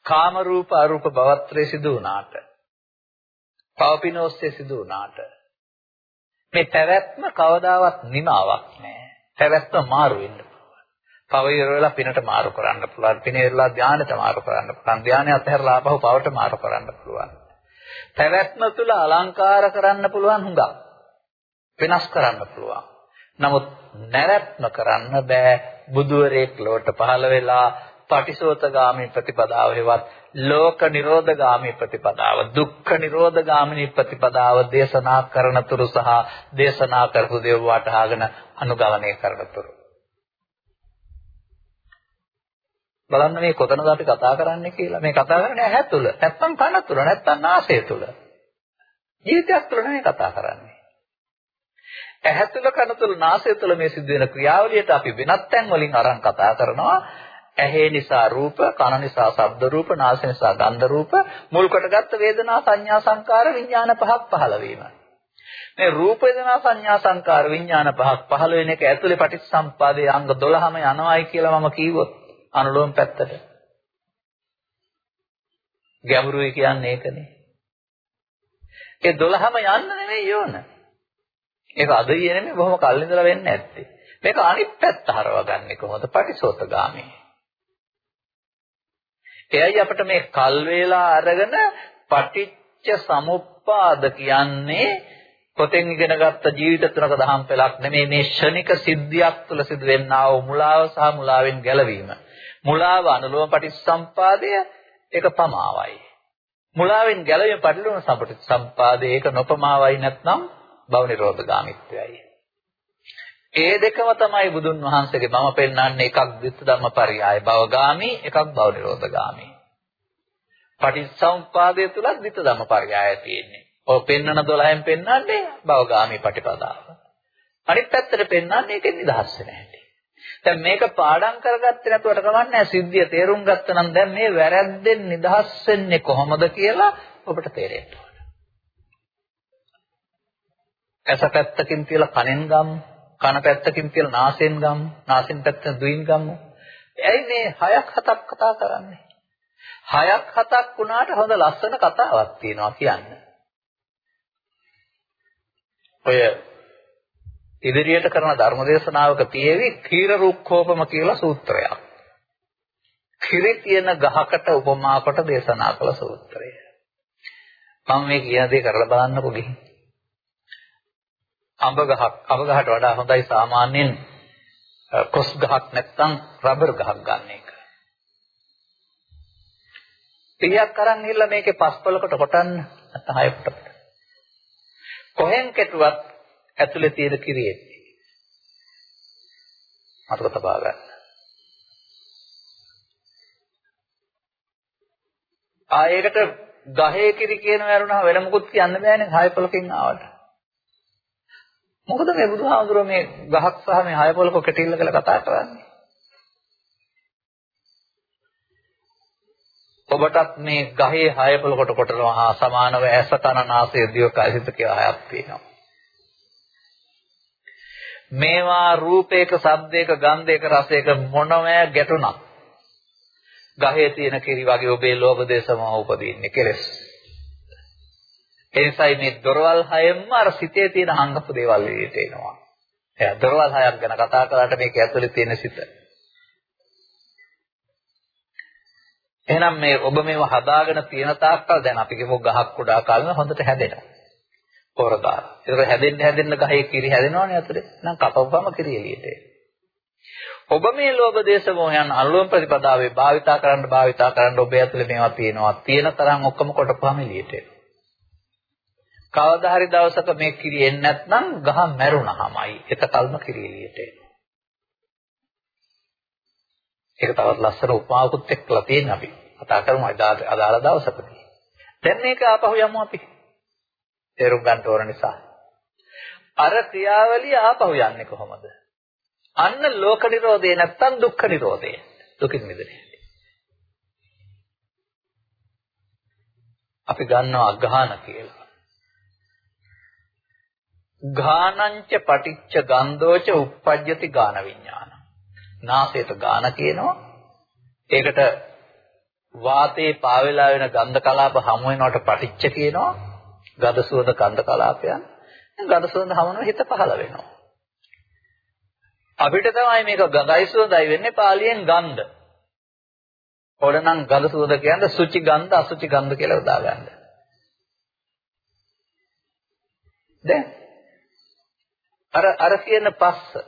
කාම රූප අරූප භවත්‍රයේ සිදු වුණාට පවපිනෝස්සේ සිදු වුණාට මේ පැවැත්ම කවදාවත් නිමාවක් නෑ. පැවැත්ම මාරු වෙන්න පුළුවන්. පව ඉරලා පිනට මාරු කරන්න පුළුවන්. පින ඉරලා ධානයට මාරු කරන්න පුළුවන්. ධානය අතහැරලා ආපහු පවට මාරු කරන්න පුළුවන්. පැවැත්ම තුල අලංකාර කරන්න පුළුවන් හුඟක්. වෙනස් කරන්න පුළුවන්. නමුත් නැරැත්ම කරන්න බෑ. බුදුවරයෙක් ලොවට පහළ වෙලා පටිසෝතගාමී ප්‍රතිපදාව හේවත් ලෝක නිරෝධගාමී ප්‍රතිපදාව දුක්ඛ නිරෝධගාමිනී ප්‍රතිපදාව දේශනා කරන තුරු සහ දේශනා කරපු දේව වටහාගෙන අනුගමනය කරන තුරු. බලන්න මේ කොතනද අපි කතා කරන්නේ කියලා. මේ කතා කරන්නේ ඇහැ තුල. නැත්නම් කන තුල. නැත්නම් නාසය තුල. ජීවිතයක් තුල නෙමෙයි කතා කරන්නේ. ඇහැ තුල කන තුල නාසය තුල මේ සිදුවෙන ක්‍රියාවලියට අපි වෙනත් තැන් වලින් අරන් කතා කරනවා ඇහි නිසා රූප කන නිසා ශබ්ද රූප නාසය නිසා ගන්ධ රූප මුල් කොටගත් වේදනා සංඥා සංකාර විඥාන පහක් පහළ වීම මේ රූප වේදනා සංඥා සංකාර විඥාන පහක් පහළ වෙන එක ඇතුලේ පටිච්චසම්පාදයේ අංග 12ම යනවායි කියලා මම කිව්වොත් අනුලෝම පැත්තට. ගැඹුරුයි කියන්නේ ඒකනේ. ඒ 12ම යන්න නෙමෙයි යෝන. ඒක අද ඊයේ නෙමෙයි බොහොම කල් ඉඳලා වෙන්නේ නැත්තේ. මේක අනිත් පැත්ත හරවගන්නේ කොහොමද? පටිසෝතගාමී. එයයි අපිට මේ කල් වේලා අරගෙන පටිච්ච සමුප්පාද කියන්නේ පොතෙන් ඉගෙන ගත්ත ජීවිත තුනක දහම් පෙළක් නෙමෙයි මේ ෂණික සිද්ධියක් තුළ සිදුවෙන්නා වූ මුලාව සහ මුලාවෙන් ගැලවීම. මුලාව අනුලෝම පටිච්චසම්පාදය ඒක පමාවයි. මුලාවෙන් ගැලවීම පරිලෝම සම්පටිච්චසම්පාදය ඒක නොපමාවයි නැත්නම් භව නිරෝධගාමිත්වයයි. ඒ දෙකම තමයි බුදුන් වහන්සේගේ මම පෙන්වන්නේ එකක් විත්ත ධම්මපරියාය භවගාමි එකක් භව නිරෝධගාමි. පටිච්චසමුපාදය තුලත් විත්ත ධම්මපරියාය තියෙන්නේ. ඔය පෙන්වන 12න් පෙන්වන්නේ භවගාමි පටිපදාව. අනිත් පැත්තට පෙන්වන්නේ ඒකෙන් නිදහස් වෙන හැටි. දැන් මේක පාඩම් කරගත්තේ නැතුවට කමන්නේ සිද්ධිය තේරුම් ගත්ත නම් දැන් මේ වැරැද්දෙන් නිදහස් වෙන්නේ කොහොමද කියලා ඔබට තේරෙන්න ඕන. ඇස පැත්තකින් තියලා කනෙන් ගමු. කන පැත්තකින් තියලා නාසයෙන් ගමු. නාසෙන් පැත්තෙන් දුයින් ගමු. ඇයි මේ හයක් හතක් කතා කරන්නේ? හයක් හතක් වුණාට හොඳ ලස්සන කතාවක් තියෙනවා කියන්නේ. ඔය ඉදිරියට කරන ධර්මදේශනාවක තියෙවි කීර රුක්ඛෝපම කියලා සූත්‍රයක්. කිරි තියෙන ගහකට උපමා කොට දේශනා කළ සූත්‍රය. මම මේ කියන දේ කරලා බලන්නකෝ ගිහින්. අඹ ගහක් අඹ ගහට වඩා හොඳයි සාමාන්‍යයෙන් කොස් ගහක් නැත්නම් රබර් ගහක් ගන්න එක. පිළියක් අරන් ගිහලා මේකේ පස්පලකට කොටන්න නැත්නම් හයකට. කොහෙන් කෙටුවත් ඇතුලේ තියෙන කිරියෙත්. මතක තබා ගන්න. ආයෙකට ගහේ කිරි කියන වැරුණා වෙන මොකුත් කියන්න බෑනේ හය පොලකින් ආවට. මොකද මේ බුදුහාමුදුරුවෝ මේ ගහක් සහ මේ හය පොලක කෙටිල්ල කියලා කතා කරන්නේ? ඔබටත් මේ ගහේ හය පොලකට කොටනවා හා සමානව ඇස කන නාසය දිව කය හිත කියලා හයක් තියෙනවා. මේවා රූපයක, ශබ්දයක, ගන්ධයක, රසයක මොනවෑ ගැටුණක්. ගහේ තියෙන කිරි වගේ ඔබේ ලෝභ දේශම උපදින්නේ කෙලස්. ඒ නිසායි මේ දොරවල් හයෙන්ම අර සිතේ තියෙන හංගපු දේවල් එළියට එනවා. එයා දොරවල් හයක් ගැන කතා කරාට මේක ඇතුලේ තියෙන සිත. එහෙනම් මේ ඔබ මේව හදාගෙන තියෙන තාක්කල් දැන් අපි කියමු ගහක් කුඩා කාලෙම හොඳට හැදෙනවා. පොරදාර. ඒක හැදෙන්න හැදෙන්න ගහේ කිරි හැදෙනවනේ අතට. එහෙනම් කපපුවම කිරි එළියට එනවා. ඔබ මේ ලෝභ දේශ මොහයන් අනුලෝම ප්‍රතිපදාවේ භාවිතා කරන්න භාවිතා කරන්න ඔබ ඇතුලේ මේවා තියෙනවා. තියෙන තරම් ඔක්කොම කොටපුවාම එළියට එනවා. කවදා හරි දවසක මේ කිරි එන්නේ නැත්නම් ගහ මැරුණාමයි. එතකල්ම කිරි එළියට එනවා. ඒක තවත් ලස්සන උපමාවකුත් එක්කලා තියෙන අපි. කතා කරමු අදාළ දවසකදී. දැන් මේක ආපහු යමු අපි. තේරුම් ගන්න ඕන නිසා. අර ක්‍රියාවලිය ආපහු යන්නේ කොහොමද? අන්න ලෝක නිරෝධය නැත්තම් දුක්ඛ නිරෝධය. දුකින් මිදෙන්නේ. අපි ගන්නවා අග්‍රහණ කියලා. ගානංච පටිච්ච ගන්ධෝච uppajjati ගාන විඥාන. නාසයට ගාන කියනවා. ඒකට වාතයේ පාවෙලා වෙන ගන්ධ කලාප හමු වෙනවට පටිච්ච කියනවා. ගඳ සුවඳ ගන්ධ කලාපයන්. ගඳ සුවඳ හමනව හිත පහළ වෙනවා. අපිට තමයි මේක ගඳයි සුවඳයි වෙන්නේ පාලියෙන් ගන්ධ. ඕනනම් ගඳ සුවඳ කියන්නේ සුචි ගන්ධ අසුචි ගන්ධ කියලා උදා ගන්න. දැන් අර අර කියන පස්ස.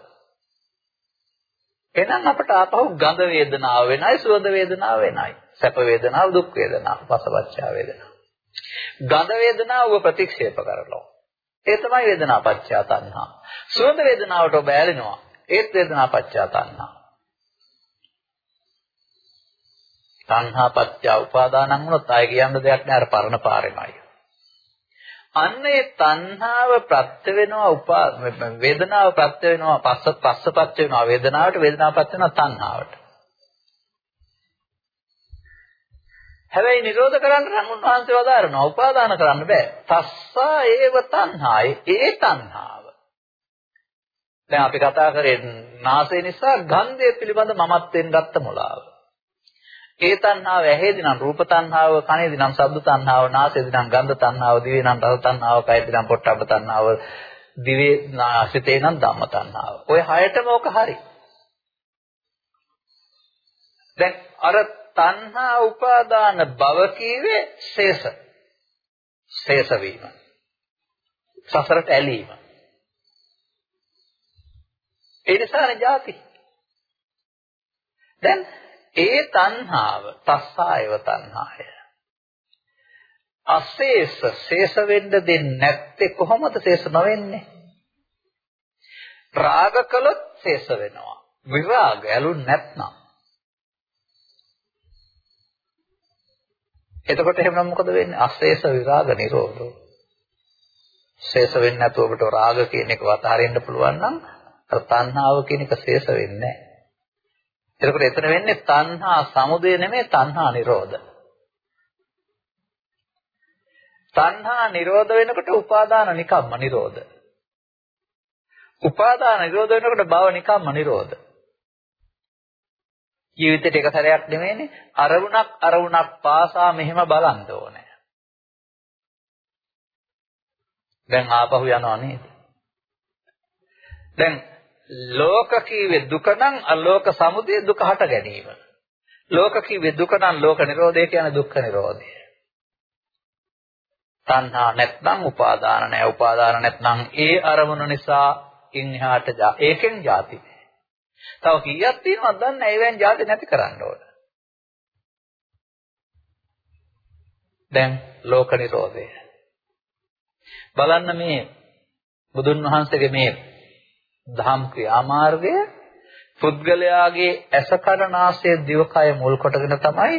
එහෙනම් අපට ආපහු ගඳ වේදනාව වෙනයි සුවඳ වේදනාව වෙනයි. සැප වේදනාව දුක් වේදනාව පසවච්චා වේදනාව. ගඳ වේදනාව ප්‍රතික්ෂේප කරනවා. ඒ තමයි වේදනාපච්චා තණ්හා. සුවඳ වේදනාවට ඔබ ඇලෙනවා. ඒත් වේදනාපච්චා තණ්හා. තණ්හාපච්චා උපාදානං වුණොත් ආය කියන්න දෙයක් නෑ. අර පරණ පාරෙමයි. අන්න ඒ තණ්හාව ප්‍රත්‍ය වෙනවා උපා වේදනාව ප්‍රත්‍ය වෙනවා පස්ස පස්සපත් වෙනවා වේදනාවට වේදනාවපත් වෙනවා තණ්හාවට හැබැයි නිරෝධ කරන්න නම් උන්වහන්සේ වදාරනවා උපාදාන කරන්න බෑ. තස්සා ඒව තණ්හාය. ඒ තණ්හාව. දැන් අපි කතා කරේ නාසය නිසා ගන්ධය පිළිබඳ මමත්වෙන් ගත්ත මොලාව. ඒ තණ්හාව ඇහෙදි නම් රූප තණ්හාව, කනේදි නම් ශබ්ද තණ්හාව, නාසයේදි නම් ගන්ධ තණ්හාව, දිවේ නම් රස තණ්හාව, කයේදි නම් පොට්ටබ්බ තණ්හාව, දිවේ නාසිතේ නම් ධම්ම තණ්හාව. ඔය හයටම ඕක හරි. දැන් අර තණ්හා උපාදාන භව කීවේ ශේෂ. ශේෂ වීම. සසරට ඇලීම. ඒ නිසානේ ಜಾති. දැන් ඒ තණ්හාව තස්සායව තණ්හාය. අශේෂ ශේෂ වෙන්න දෙන්නේ නැත්තේ කොහොමද ශේෂ නොවෙන්නේ? රාග කළොත් ශේෂ වෙනවා. විරාග ඇලුන් නැත්නම්. එතකොට එහෙනම් මොකද වෙන්නේ? අශේෂ විරාග නිරෝධෝ. ශේෂ වෙන්නේ නැතුව ඔබට රාග කියන එක වතහරින්න පුළුවන් නම් අර තණ්හාව කියන එක ශේෂ වෙන්නේ නැහැ. එතකොට එතන වෙන්නේ තණ්හා සමුදය නෙමෙයි තණ්හා නිරෝධ. තණ්හා නිරෝධ වෙනකොට උපාදාන නිකම්ම නිරෝධ. උපාදාන නිරෝධ වෙනකොට භව නිකම්ම නිරෝධ. ජීවිතේට එක සැරයක් නෙමෙයිනේ අරමුණක් අරමුණක් පාසා මෙහෙම බලන්න ඕනේ. දැන් ආපහු යනවා නේද? දැන් ලෝක කීවේ දුක නම් අලෝක සමුදය දුක හට ගැනීම. ලෝක කීවේ දුක නම් ලෝක නිරෝධය කියන්නේ දුක්ඛ නිරෝධය. තණ්හා නැත්නම් උපාදාන නැහැ. උපාදාන නැත්නම් ඒ අරමුණ නිසා ඉන් එහාට ඒකෙන් ಜಾති නැහැ. තව කීයක් තියෙනවද දන්නේ නැහැ. ඒවෙන් ಜಾති නැති කරන්න ඕන. දැන් ලෝක නිරෝධය. බලන්න මේ බුදුන් වහන්සේගේ මේ දහම් ක්‍රියාමාර්ගය පුද්ගලයාගේ ඇස කන නාසය දිවකය මුල් කොටගෙන තමයි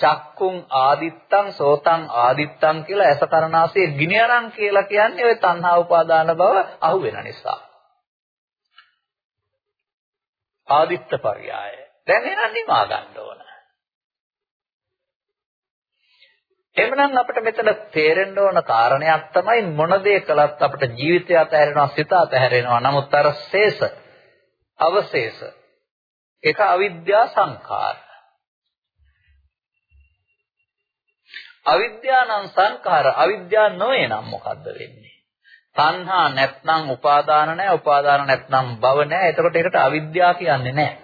චක්කුම් ආදිත්තං සෝතං ආදිත්තං කියලා ඇස කන නාසය ගිනි අරන් කියලා කියන්නේ ওই තණ්හා උපාදාන බව අහු වෙන නිසා. ආදිත්ත පරයය. දැන් එහෙනම් නිමා ගන්න ඕන. එhmenan අපිට මෙතන තේරෙන්න ඕන කාරණයක් තමයි මොන දේ කළත් අපිට ජීවිතය අතහැරෙනවා සිත අතහැරෙනවා නමුත් අර ශේෂ අවශේෂ ඒක අවිද්‍යා සංඛාර. අවිද්‍යානම් සංඛාර අවිද්‍යා නොවේ නම් මොකද්ද වෙන්නේ? තණ්හා නැත්නම් උපාදාන නැහැ උපාදාන නැත්නම් භව නැහැ. එතකොට ඒකට අවිද්‍යාව කියන්නේ නැහැ.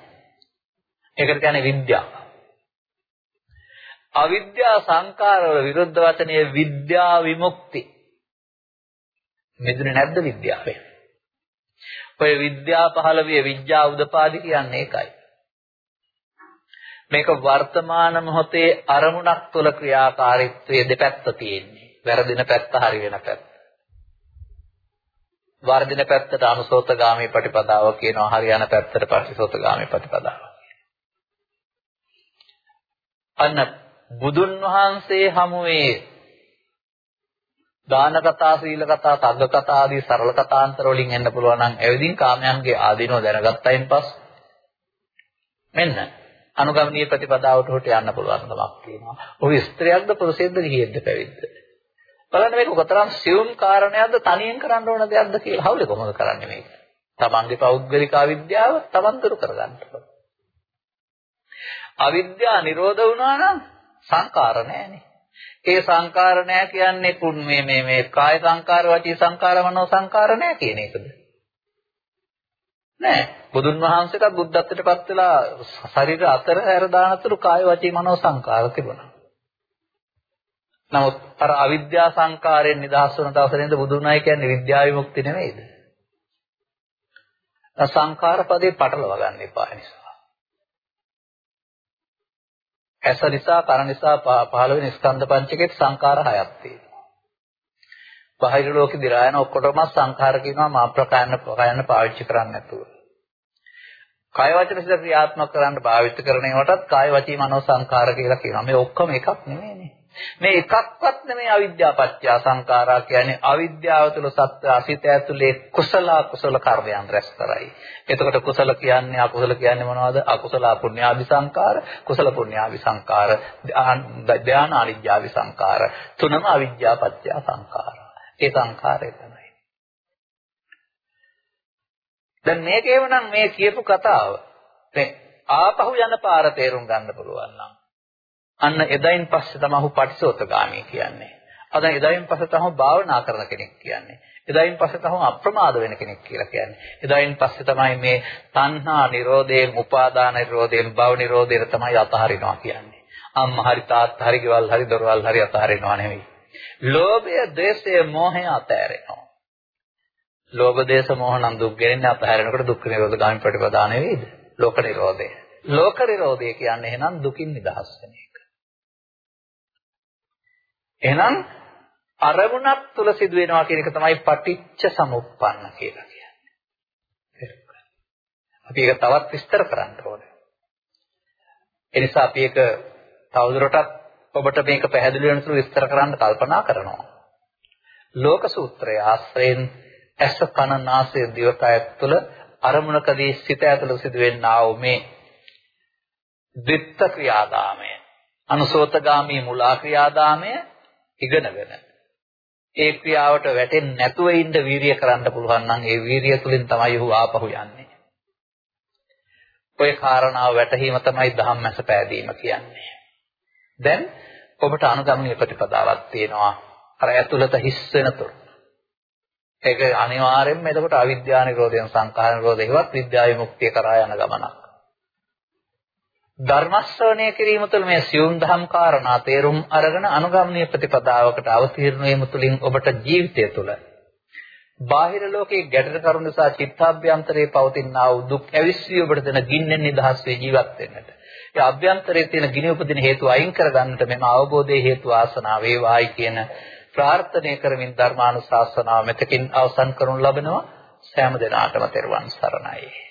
ඒකට කියන්නේ විද්‍යාව අවිද්‍යා සංකාරවල විරුද්ධ වචනය විද්‍යා විමුක්ති. මෙදුනේ නැද්ද විද්‍යාවෙන්? ඔය විද්‍යා පහළ විය විද්‍යා උදපාදි කියන්නේ ඒකයි. මේක වර්තමාන මොහොතේ අරමුණක් තුළ ක්‍රියාකාරීත්වයේ දෙපැත්ත තියෙන්නේ. වැරදින පැත්ත හරි වෙන පැත්ත. වර්ධින පැත්තට අනුසෝතගාමී ප්‍රතිපදාව කියනවා හරියන පැත්තට පටිසෝතගාමී ප්‍රතිපදාව. අන්න බුදුන් වහන්සේ හමුවේ දාන කතා, සීල කතා, තග්ග කතා ආදී සරල කතාන්තර වලින් එන්න පුළුවන් නම් එවෙදින් කාමයන්ගේ ආදීනව දැනගත්තයින් පස්සේ මෙන්න අනුගමනීය ප්‍රතිපදාවට උට යන්න පුළුවන්කමක් තියෙනවා. ඔහු ස්ත්‍රියක්ද පුරුෂයෙක්ද ගිහියෙක්ද පැවිද්ද? බලන්න මේක කොතරම් සියුම් කාරණයක්ද තනියෙන් කරන්න ඕන දෙයක්ද කියලා. හවුලේ කොහොමද කරන්නේ මේක? තමන්ගේ පෞද්ගලික අවිද්‍යාව තමන් දුරු කරගන්න ඕන. අවිද්‍යාව නිරෝධ වුණා නම් සංකාර නැහැනේ. ඒ සංකාර නැහැ කියන්නේ කුන් මේ මේ මේ කාය සංකාර වචී සංකාර මනෝ සංකාර නැහැ කියන එකද? නෑ. බුදුන් වහන්සේට බුද්ධත්වයටපත් වෙලා ශරීර අතර හැර දානතුරු කාය වචී මනෝ සංකාර තිබුණා. නමුත් අර අවිද්‍යා සංකාරයෙන් නිදහස් වන දවසේ නේද බුදුනායි කියන්නේ විද්‍යා විමුක්ති නෙමෙයිද? සංකාර පදේ පටලවා ගන්න එපා නිසා. ඇස නිසා කන නිසා පහළ වෙන ස්කන්ධ පංචකයේ සංකාර හයක් තියෙනවා. බාහිර ලෝකෙ දිරායන ඔක්කොටම සංඛාර කියනවා මා ප්‍රකායන ප්‍රකායන පාවිච්චි කරන්නේ නැතුව. කාය වචන සිත ක්‍රියාත්මක කරන්න භාවිත කරන ඒවාටත් කාය වචී මනෝ සංඛාර කියලා කියනවා. මේ ඔක්කොම එකක් නෙමෙයිනේ. මේ එකක්වත් නෙමෙයි අවිද්‍යාව පත්‍ය සංඛාරා කියන්නේ අවිද්‍යාව තුළ සත්‍ය අසිත ඇතුලේ කුසල කුසල කර්මයන් රැස් කරයි. එතකොට කුසල කියන්නේ අකුසල කියන්නේ මොනවද? අකුසල පුණ්‍යාවි සංඛාර, කුසල පුණ්‍යාවි සංඛාර, ධාන අනිජ්ජාවි සංඛාර. තුනම අවිද්‍යාව පත්‍ය සංඛාර. ඒ සංඛාරය තමයි. දැන් මේකේම නම් මේ කියපු කතාව දැන් ආපහු යන පාර තේරුම් ගන්න පුළුවන් නම් අන්න එදයින් පස්සේ තමයි ඔහු පටිසෝතගාමී කියන්නේ. අද එදයින් පස්සේ තමයි භාවනා කරන කෙනෙක් කියන්නේ. එදයින් පස්සේ තමයි අප්‍රමාද වෙන කෙනෙක් කියලා කියන්නේ. එදයින් පස්සේ තමයි මේ තණ්හා නිරෝධයෙන්, උපාදාන නිරෝධයෙන්, භව නිරෝධයෙන් තමයි අතහරිනවා කියන්නේ. අම්මා හරි තාත්තා හරි ගෙවල් හරි දොරවල් හරි අතහරිනවා නෙවෙයි. ලෝභය, ද්වේෂය, මෝහය අතහැරෙනවා. ලෝභ, දේශ, මෝහ නම් දුක් ගෙනෙන්නේ අතහැරෙනකොට දුක්ඛ නිරෝධ ගාමී ප්‍රතිපදා නෙවෙයිද? ලෝක නිරෝධය. ලෝක නිරෝධය කියන්නේ එහෙනම් දුකින් නිදහස් වෙන එක. එහෙනම් අරමුණක් තුල සිදු වෙනවා කියන එක තමයි පටිච්ච සමුප්පන්න කියලා කියන්නේ. අපි ඒක තවත් විස්තර කරන්න ඕනේ. ඒ නිසා අපි ඒක තවදුරටත් ඔබට මේක පැහැදිලි වෙන සුළු විස්තර කරන්න කල්පනා කරනවා. ලෝක සූත්‍රය ආශ්‍රයෙන් ඇස කන නාසය දිවකය තුළ අරමුණකදී සිත ඇතුළත සිදුවෙනා වූ මේ ද්විත්ත ක්‍රියාදාමය අනුසෝතගාමී මුලා ක්‍රියාදාමය ඉගෙනගෙන ඒ ක්‍රියාවට වැටෙන්නේ නැතුව ඉන්න වීරිය කරන්න පුළුවන් නම් ඒ වීරිය තුලින් තමයි ඔහු ආපහු යන්නේ. ඔය කාරණාව වැටහීම තමයි ධම්මැස පෑදීම කියන්නේ. දැන් ඔබට අනුගමනීය ප්‍රතිපදාවක් තියෙනවා. අර ඇතුළත හිස් වෙනතුරු. ඒක අනිවාර්යෙන්ම එතකොට අවිද්‍යා නිරෝධයෙන් සංඛාර නිරෝධයවත් විද්‍යා විමුක්තිය කරා යන ගමනක්. ධර්ම ශ්‍රවණය කිරීම තුළ මේ සියුම් දහම් කාරණා තේරුම් අරගෙන අනුගමනීය ප්‍රතිපදාවකට අවතීර්ණ වීම තුළින් ඔබට ජීවිතය තුළ බාහිර ලෝකයේ ගැටට කරුණ නිසා චිත්තාභ්‍යන්තරයේ පවතිනා වූ දුක් ඇවිස්සී ඔබට දෙන ගින්නෙන් නිදහස් වේ ජීවත් වෙන්නට. ඒ අභ්‍යන්තරයේ තියෙන ගිනි උපදින හේතු අයින් කර ගන්නට මෙම අවබෝධයේ හේතු ආසනාව වේවායි කියන ප්‍රාර්ථනා කරමින් ධර්මානුශාසනාව මෙතකින් අවසන් කරනු ලබනවා. සෑම දිනාටම තෙරුවන් සරණයි.